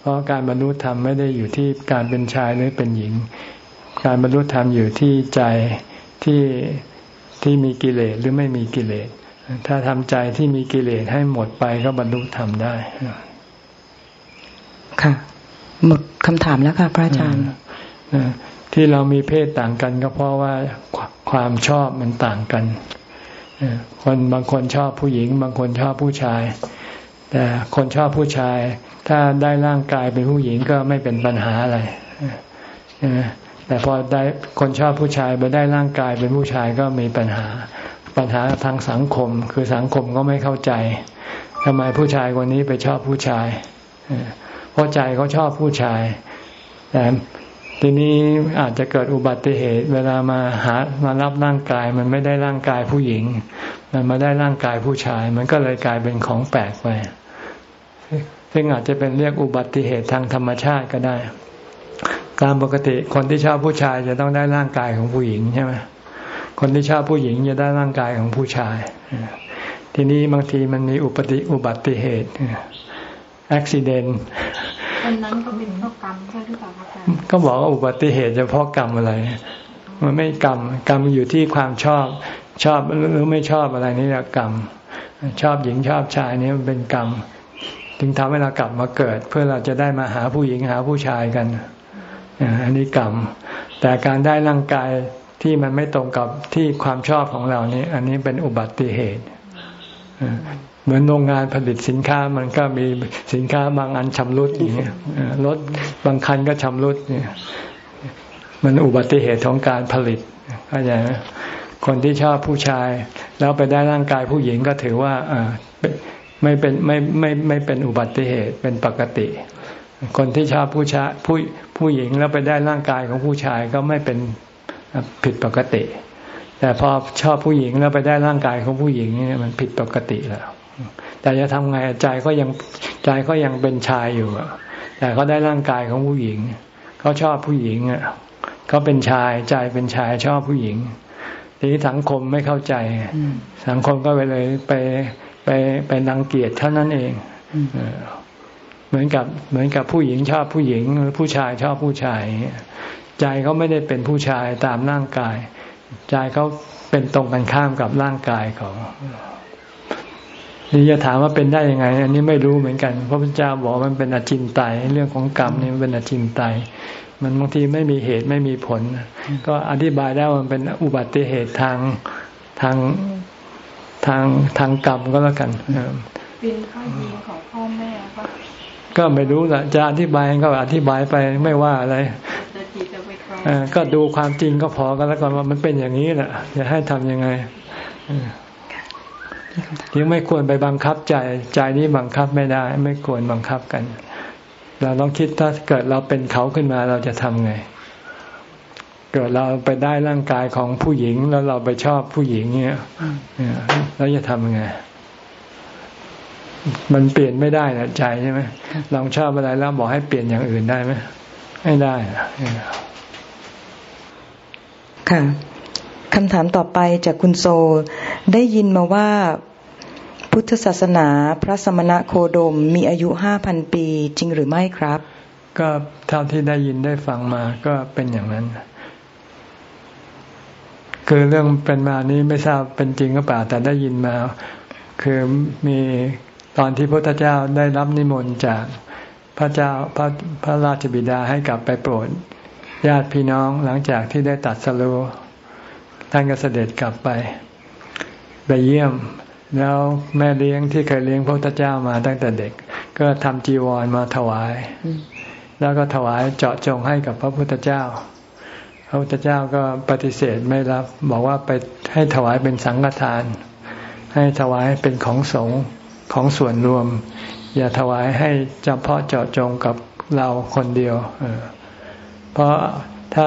เพราะการบรรลุธรรมไม่ได้อยู่ที่การเป็นชายหรือเป็นหญิง การบรรลุธรรมอยู่ที่ใจที่ที่มีกิเลสหรือไม่มีกิเลส ถ้าทำใจที่มีกิเลสให้หมดไปก็บรรลุธรรมได้ค่ะ หมดคำถามแล้วค่ะพระอาจารย์ ที่เรามีเพศต่างกันก็เพราะว่าความชอบมันต่างกันคนบางคนชอบผู้หญิง บางคนชอบผู้ชาย แต่คนชอบผู้ชาย ถ้าได้ร่างกายเป็นผู้หญิงก็ไม่เป็นปัญหาอะไรแต่พอได้คนชอบผู้ชายไปได้ร่างกายเป็นผู้ชายก็มีปัญหา ปัญหาทางสังคม คือสังคมก็ไม่เข้าใจทำไมผู้ชายคนนี้ไปชอบผู้ชายเพราะใจเขาชอบผู้ชายแต่ ทีนี้อาจจะเกิดอุบัติเหตุ เวลามาหามารับร่างกาย มันไม่ได้ร่างกายผู้หญิง มันมาได้ร่างกายผู้ชาย มันก็เลยกลายเป็นของแปลกไปซึ่งอาจจะเป็นเรียกอุบัติเหตุทางธรรมชาติก็ได้ ตามปกติคนที่ชอบผู้ชายจะต้องได้ร่างกายของผู้หญิงใช่ไหมคนที่ชอบผู้หญิงจะได้ร่างกายของผู้ชาย ทีนี้บางทีมันมีอุบัติอุบัติเหตุอุบิเหตุ คนนั้นก็เป็นเพราะกรรมใช่หรือเปล่าคะก็บอกว่าอุบัติเหตุจะเพราะกรรมอะไร มันไม่กรรมกรรมอยู่ที่ความชอบชอบหรือไม่ชอบอะไรนี่แหละกรรม ชอบหญิงชอบชายนี่มันเป็นกรรมถึงทำให้เรากลับมาเกิด เพื่อเราจะได้มาหาผู้หญิงหาผู้ชายกันอันนี้กรรม แต่การได้ร่างกายที่มันไม่ตรงกับที่ความชอบของเรานี่อันนี้เป็นอุบัติเหตุ เหมือนโรงงานผลิตสินค้ามันก็มีสินค้าบางอันชำรุดอย่างเงี้ยรถบางคันก็ชำรุดเนี่ย มันอุบัติเหตุของการผลิตเข้าใจไหมคนที่ชอบผู้ชาย แล้วไปได้ร่างกายผู้หญิงก็ถือว่าอ่าไม่เป็นไม่ไม่ไม่เป็นอุบัติเหตุเป็นปกติ คนที่ชอบผู้ชายผู้ผู้หญิงแล้วไปได้ร่างกายของผู้ชายก็ไม่เป็นผิดปกติ แต่พอชอบผู้หญิงแล้วไปได้ร่างกายของผู้หญิงนี่มันผิดปกติแล้ว แต่จะทำไงใจก็ยังใจก็ยังเป็นชายอยู่แต่เขาได้ร่างกายของผู้หญิง เขาชอบผู้หญิงอะเขาเป็นชายใจเป็นชายชอบผู้หญิง ทีนี้สังคมไม่เข้าใจ สังคมก็ไปเลยไปไปไปนังเกียจเท่านั้นเองเหมือนกับเหมือนกับผู้หญิงชอบผู้หญิงหรือผู้ชายชอบผู้ชาย ใจเขาไม่ได้เป็นผู้ชายตามร่างกาย ใจเขาเป็นตรงกันข้ามกับร่างกายเขา นี่จะถามว่าเป็นได้ยังไง อันนี้ไม่รู้เหมือนกันพระพุทธเจ้าบอกมันเป็นอจินไตยเรื่องของกรรมนี่มันเป็นอจินไตยมันบางทีไม่มีเหตุไม่มีผล ก็อธิบายได้ว่ามันเป็นอุบัติเหตุทางทางทางทางกรรมก็แล้วกันเป็นข้อยิงของพ่อแม่ปะก็ไม่รู้ละจะอธิบายก็อธิบายไปไม่ว่าอะไรก็ดูความจริงก็พอก็แล้วกันว่ามันเป็นอย่างนี้แหละจะให้ทำยังไง ยังไม่ควรไปบังคับใจ ใจนี้บังคับไม่ได้ ไม่ควรบังคับกัน เราลองคิดถ้าเกิดเราเป็นเขาขึ้นมาเราจะทำไง เกิดเราไปได้ร่างกายของผู้หญิงแล้วเราไปชอบผู้หญิงเนี้ยเราจะทำยังไงมันเปลี่ยนไม่ได้นะใจใช่ไหมลองชอบอะไรแล้วบอกให้เปลี่ยนอย่างอื่นได้ไหมไม่ได้ค่ะ คำถามต่อไปจากคุณโซ ได้ยินมาว่าพุทธศาสนาพระสมณะโคดมมีอายุห้าพันปีจริงหรือไม่ครับ ก็เท่าที่ได้ยินได้ฟังมาก็เป็นอย่างนั้น คือเรื่องเป็นมานี้ไม่ทราบเป็นจริงหรือเปล่าแต่ได้ยินมา คือมีตอนที่พระพุทธเจ้าได้รับนิมนต์จากพระเจ้าพระพระราชบิดาให้กลับไปโปรดญาติพี่น้องหลังจากที่ได้ตัดสรุ ท่านก็เสด็จกลับไป ไปเยี่ยม แล้วแม่เลี้ยงที่เคยเลี้ยงพระพุทธเจ้ามาตั้งแต่เด็ก ก็ทำจีวรมาถวาย แล้วก็ถวายเจาะจงให้กับพระพุทธเจ้า พระพุทธเจ้าก็ปฏิเสธไม่รับ บอกว่าไปให้ถวายเป็นสังฆทาน ให้ถวายเป็นของสงฆ์ของส่วนรวม อย่าถวายให้เฉพาะเจาะจงกับเราคนเดียวเพราะถ้า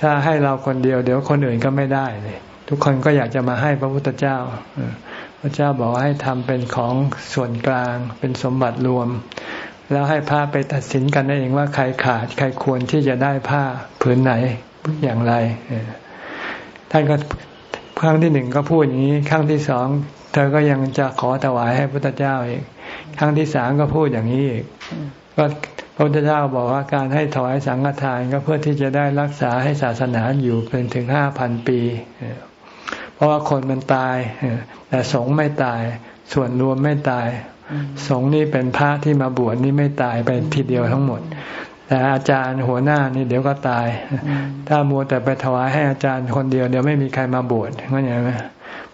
ถ้าให้เราคนเดียวเดี๋ยวคนอื่นก็ไม่ได้เลยทุกคนก็อยากจะมาให้พระพุทธเจ้า พระเจ้าบอกให้ทำเป็นของส่วนกลาง เป็นสมบัติรวม แล้วให้พระไปตัดสินกันเองว่าใครขาดใครควรที่จะได้ผ้าผืนไหนอย่างไร ท่านก็ครั้งที่หนึ่งก็พูดอย่างนี้ ครั้งที่สองเธอก็ยังจะขอถวายให้พระพุทธเจ้าอีก ครั้งที่สามก็พูดอย่างนี้อีก ก็ พระพุทธเจ้าบอกว่าการให้ถวายสังฆทานก็เพื่อที่จะได้รักษาให้ศาสนาอยู่เป็นถึงห้าพันปี เพราะว่าคนมันตาย แต่สงฆ์ไม่ตาย ส่วนรวมไม่ตาย สงฆ์นี่เป็นพระที่มาบวชนี่ไม่ตายไปทีเดียวทั้งหมด แต่อาจารย์หัวหน้านี่เดี๋ยวก็ตาย ถ้ามัวแต่ไปถวายให้อาจารย์คนเดียวเดี๋ยวไม่มีใครมาบวชเข้าใจไหม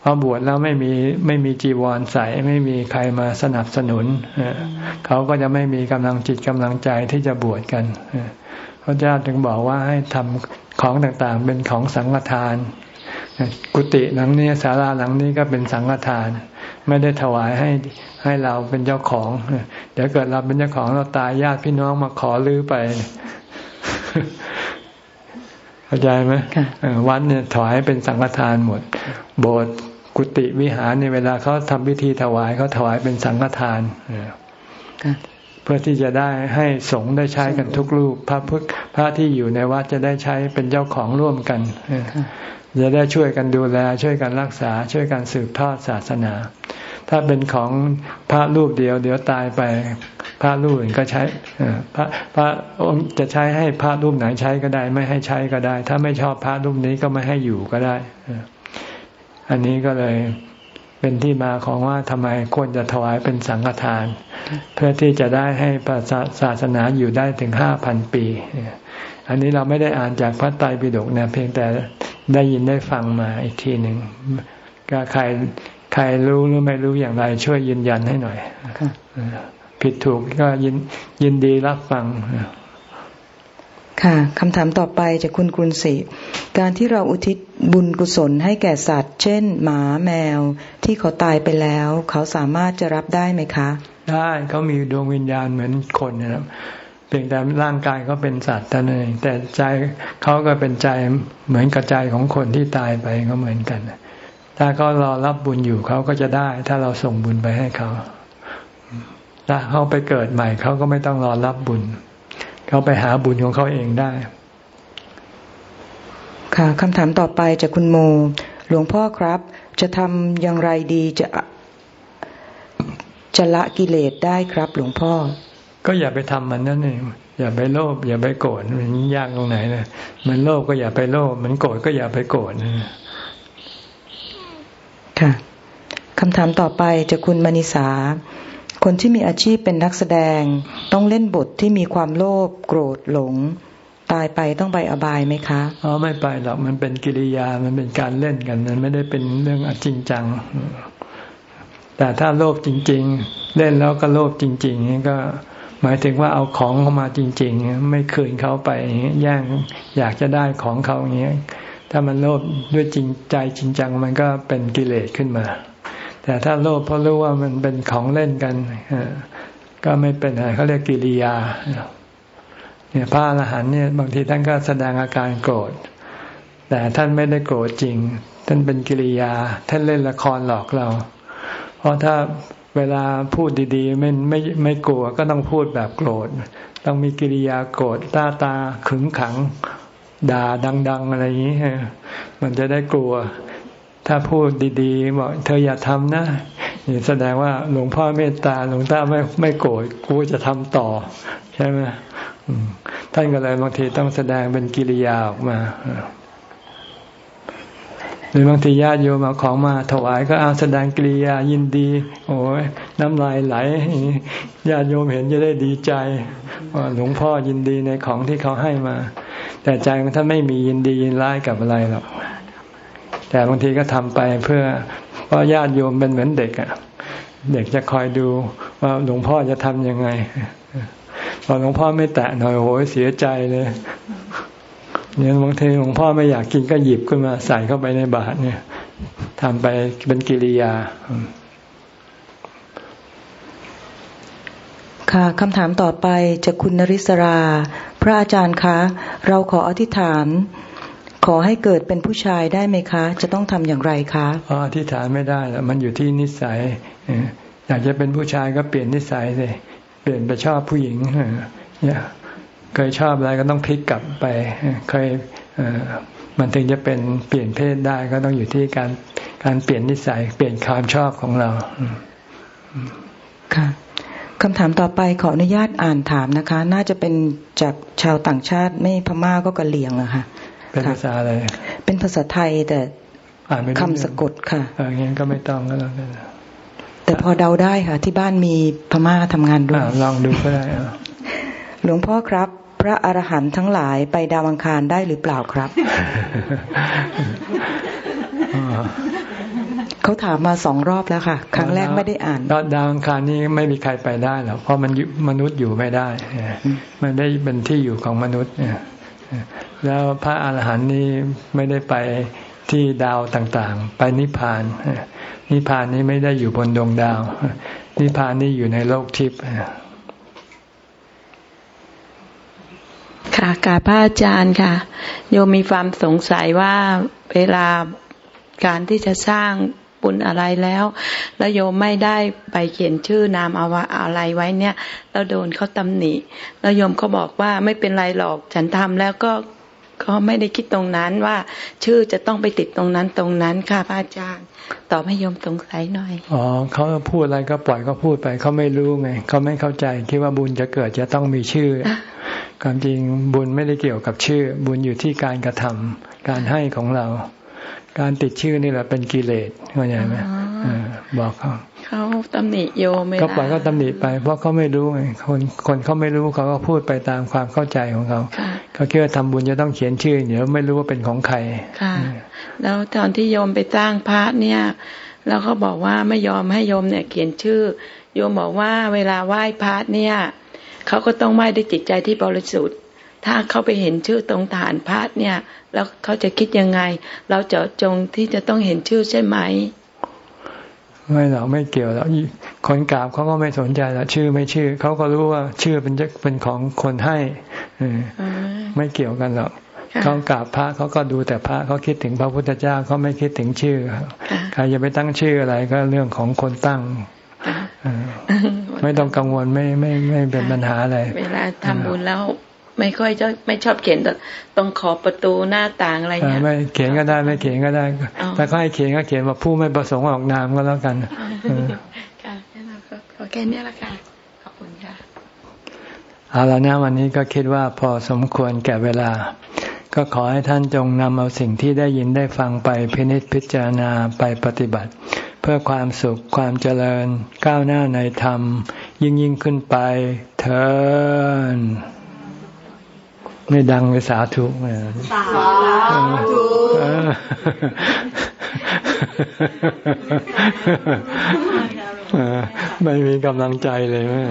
พอบวชแล้วไม่มีไม่มีจีวรใส่ไม่มีใครมาสนับสนุนเขาก็จะไม่มีกำลังจิตกำลังใจที่จะบวชกันพระเจ้าถึงบอกว่าให้ทำของต่างๆ เป็นของสังฆทาน กุฏิหลังนี้ศาลาหลังนี้ก็เป็นสังฆทาน ไม่ได้ถวายให้ให้เราเป็นเจ้าของ เดี๋ยวเกิดเราเป็นเจ้าของเราตายญาติพี่น้องมาขอรื้อไปเข้าใจไหมวัดเนี่ยถวายเป็นสังฆทานหมด โบสถ์ กุฏิวิหารในเวลาเขาทำพิธีถวายเขาถวายเป็นสังฆทานเพื่อที่จะได้ให้สงฆ์ได้ใช้กันทุกรูป พระพุทธพระที่อยู่ในวัดจะได้ใช้เป็นเจ้าของร่วมกันจะได้ช่วยกันดูแล ช่วยกันรักษา ช่วยกันสืบทอดศาสนา ถ้าเป็นของพระรูปเดียว เดี๋ยวตายไปพระรูปอื่นก็ใช้พระพระองค์จะใช้ให้พระรูปไหนใช้ก็ได้ ไม่ให้ใช้ก็ได้ ถ้าไม่ชอบพระรูปนี้ก็ไม่ให้อยู่ก็ได้ อันนี้ก็เลยเป็นที่มาของว่าทำไมควรจะถวายเป็นสังฆทาน เพื่อที่จะได้ให้ศาสนาอยู่ได้ถึงห้าพันปี อันนี้เราไม่ได้อ่านจากพระไตรปิฎกนะเพียงแต่ได้ยินได้ฟังมาอีกทีหนึ่งก็ใครใครรู้หรือไม่รู้อย่างไรช่วยยืนยันให้หน่อย ผิดถูกก็ยินยินดีรับฟัง ค่ะคำถามต่อไปจากคุณกรุณศรีการที่เราอุทิศบุญกุศลให้แก่สัตว์ เช่น หมาแมว ที่เขาตายไปแล้ว เขาสามารถจะรับได้ไหมคะ ได้เขามีดวงวิญญาณเหมือนคนนะครับเพียงแต่ร่างกายเขาเป็นสัตว์แต่เองแต่ใจเขาก็เป็นใจเหมือนกับใจของคนที่ตายไปก็เหมือนกัน ถ้าเขารอรับบุญอยู่เขาก็จะได้ ถ้าเราส่งบุญไปให้เขาถ้าเขาไปเกิดใหม่เขาก็ไม่ต้องรอรับบุญ เขาไปหาบุญของเขาเองได้ ค่ะคำถามต่อไปจากคุณโม หลวงพ่อครับ จะทำอย่างไรดีจะจะละกิเลสได้ครับ หลวงพ่อ ก็อย่าไปทำมันนั่นเองอย่าไปโลภอย่าไปโกรธมันยากตรงไหนนะมันโลภก็อย่าไปโลภมันโกรธก็อย่าไปโกรธค่ะคำถามต่อไปจะคุณมณิสา คนที่มีอาชีพเป็นนักแสดง ต้องเล่นบทที่มีความโลภโกรธหลง ตายไปต้องไปอบายไหมคะอ๋อไม่ไปหรอกมันเป็นกิริยามันเป็นการเล่นกันมันไม่ได้เป็นเรื่องจริงจัง แต่ถ้าโลภจริง ๆ เล่นแล้วก็โลภจริงๆนี่ก็หมายถึงว่าเอาของเข้ามาจริง ๆ ไม่คืนเขาไปแย่งอยากจะได้ของเขาอย่างเงี้ยถ้ามันโลภด้วยจริงใจจริงจังมันก็เป็นกิเลสขึ้นมา แต่ถ้าโลภเพราะรู้ว่ามันเป็นของเล่นกันก็ไม่เป็นอะไรเขาเรียกกิริยาเนี่ยพระอรหันต์เนี่ยบางทีท่านก็แสดงอาการโกรธ แต่ท่านไม่ได้โกรธจริง ท่านเป็นกิริยา ท่านเล่นละครหลอกเรา เพราะถ้าเวลาพูดดีๆ ไม่ไม่ไม่กลัวก็ต้องพูดแบบโกรธ ต้องมีกิริยาโกรธตาตาขึงขัง ด่าดัง ๆ อะไรอย่างนี้มันจะได้กลัว ถ้าพูดดีๆบอกเธออย่าทำนะนี่แสดงว่าหลวงพ่อเมตตาหลวงตาไม่ไม่โกรธกูจะทำต่อ ใช่ไหมท่านก็เลยบางทีต้องแสดงเป็นกิริยาออกมาหรือบางทีญาติโยมเอาของมาถวายก็เอาแสดงกิริยายินดี โอ้ยน้ำลายไหลญาติโยมเห็นจะได้ดีใจว่าหลวงพ่อยินดีในของที่เขาให้มา แต่ใจของท่านไม่มียินดียินร้ายกับอะไรหรอก แต่บางทีก็ทำไปเพื่อเพราะญาติโยมเป็นเหมือนเด็กอะ เด็กจะคอยดูว่าหลวงพ่อจะทำยังไงพอหลวงพ่อไม่แตะหน่อยโอ้ยเสียใจเลยเนี่ยบางทีหลวงพ่อไม่อยากกินก็หยิบขึ้นมาใส่เข้าไปในบาตรเนี่ยทำไปเป็นกิริยา ค่ะคำถามต่อไปจากคุณนริศรา พระอาจารย์คะ เราขออธิษฐาน ขอให้เกิดเป็นผู้ชายได้ไหมคะ จะต้องทำอย่างไรคะอ๋ออธิษฐานไม่ได้แล้วมันอยู่ที่นิสัยอยากจะเป็นผู้ชายก็เปลี่ยนนิสัยเลยเปลี่ยนไปชอบผู้หญิงเนี่ยเคยชอบอะไรก็ต้องพลิกกลับไปเคยมันถึงจะเป็นเปลี่ยนเพศได้ก็ต้องอยู่ที่การการเปลี่ยนนิสัย เปลี่ยนความชอบของเราค่ะคำถามต่อไปขออนุญาตอ่านถามนะคะ น่าจะเป็นจากชาวต่างชาติไม่พม่าก็กะเหลี่ยงอะค่ะ เป็นภาษาอะไร เป็นภาษาไทยแต่คำสะกดค่ะอย่างนี้ก็ไม่ต้องก็แล้วกันแต่พอเดาได้ค่ะ ที่บ้านมีพม่าทำงานด้วยลองดูก็ได้หลวงพ่อครับ พระอรหันต์ทั้งหลายไปดาวังคารได้หรือเปล่าครับเขาถามมาสองรอบแล้วค่ะ ครั้งแรกไม่ได้อ่านดาวอังคารนี้ไม่มีใครไปได้หรอกเพราะมันมนุษย์อยู่ไม่ได้ มันได้เป็นที่อยู่ของมนุษย์ แล้วพระอาหารหันต์นี้ไม่ได้ไปที่ดาวต่างๆ ไปนิพพาน นิพพานนี้ไม่ได้อยู่บนดวงดาว นิพพานนี้อยู่ในโลกทิพย์ค่ะกาพระอาจารย์ค่ะ โยมมีความสงสัยว่าเวลาการที่จะสร้างบุญอะไรแล้ว แล้วโยมไม่ได้ไปเขียนชื่อนามเอาอะไรไว้เนี่ย แล้วโดนเขาตำหนิ แล้วโยมเขาบอกว่าไม่เป็นไรหรอกฉันทำแล้วก็ ก็ไม่ได้คิดตรงนั้นว่า ชื่อจะต้องไปติดตรงนั้นตรงนั้นค่ะพระอาจารย์ตอบให้โยมสงสัยหน่อยอ๋อเขาพูดอะไรก็ปล่อยก็พูดไปเขาไม่รู้ไงเขาไม่เข้าใจคิดว่าบุญจะเกิดจะต้องมีชื่อ ความจริงบุญไม่ได้เกี่ยวกับชื่อ บุญอยู่ที่การกระทำการให้ของเรา การติดชื่อนี่แหละเป็นกิเลสเข้าใจไหมบอกเขา เขาตำหนิโยมก็ปล่อยก็ตำหนิไป เพราะเขาไม่รู้ไงคนคนเขาไม่รู้เขาก็พูดไปตามความเข้าใจของเขาเขาคิดว่าทำบุญจะต้องเขียนชื่อเดี๋ยวไม่รู้ว่าเป็นของใครค่ะ แล้วตอนที่โยมไปสร้างพระเนี่ย แล้วเขาบอกว่าไม่ยอมให้โยมเนี่ย เขียนชื่อ โยมบอกว่าเวลาไหว้พระเนี่ยเขาก็ต้องไหว้ด้วยจิตใจที่บริสุทธิ์ถ้าเขาไปเห็นชื่อตรงฐานพระเนี่ย แล้วเขาจะคิดยังไง เราเจาะจงที่จะต้องเห็นชื่อใช่ไหม ไม่หรอกไม่เกี่ยวแล้วคนกราบเขาก็ไม่สนใจแล้วชื่อไม่ชื่อเขาก็รู้ว่าชื่อเป็นเป็นของคนให้ไม่เกี่ยวกันหรอกเขากราบพระเขาก็ดูแต่พระเขาคิดถึงพระพุทธเจ้าเขาไม่คิดถึงชื่อใครจะไปตั้งชื่ออะไรก็เรื่องของคนตั้งไม่ต้องกังวลไม่ไม่ไม่เป็นปัญหาอะไรเวลาทำบุญแล้ว ไม่ค่อยจะไม่ชอบเขียนตรงขอบประตูหน้าต่างอะไรเงี้ยไม่เขียนก็ได้ไม่เขียนก็ได้แต่ก็ให้เขียนก็เขียนว่าผู้ไม่ประสงค์ออกนามก็แล้วกันค่ะแค่นั้นก็แค่นี้ละค่ะขอบคุณค่ะเอาละนะวันนี้ก็คิดว่าพอสมควรแก่เวลา ก็ขอให้ท่านจงนำเอาสิ่งที่ได้ยินได้ฟังไปพินิจพิจารณาไปปฏิบัติ เพื่อความสุขความเจริญ ก้าวหน้าในธรรม ยิ่งยิ่งขึ้นไปเถิน ไม่ดังเลยสาธุสาธุไม่มีกำลังใจเลยแม่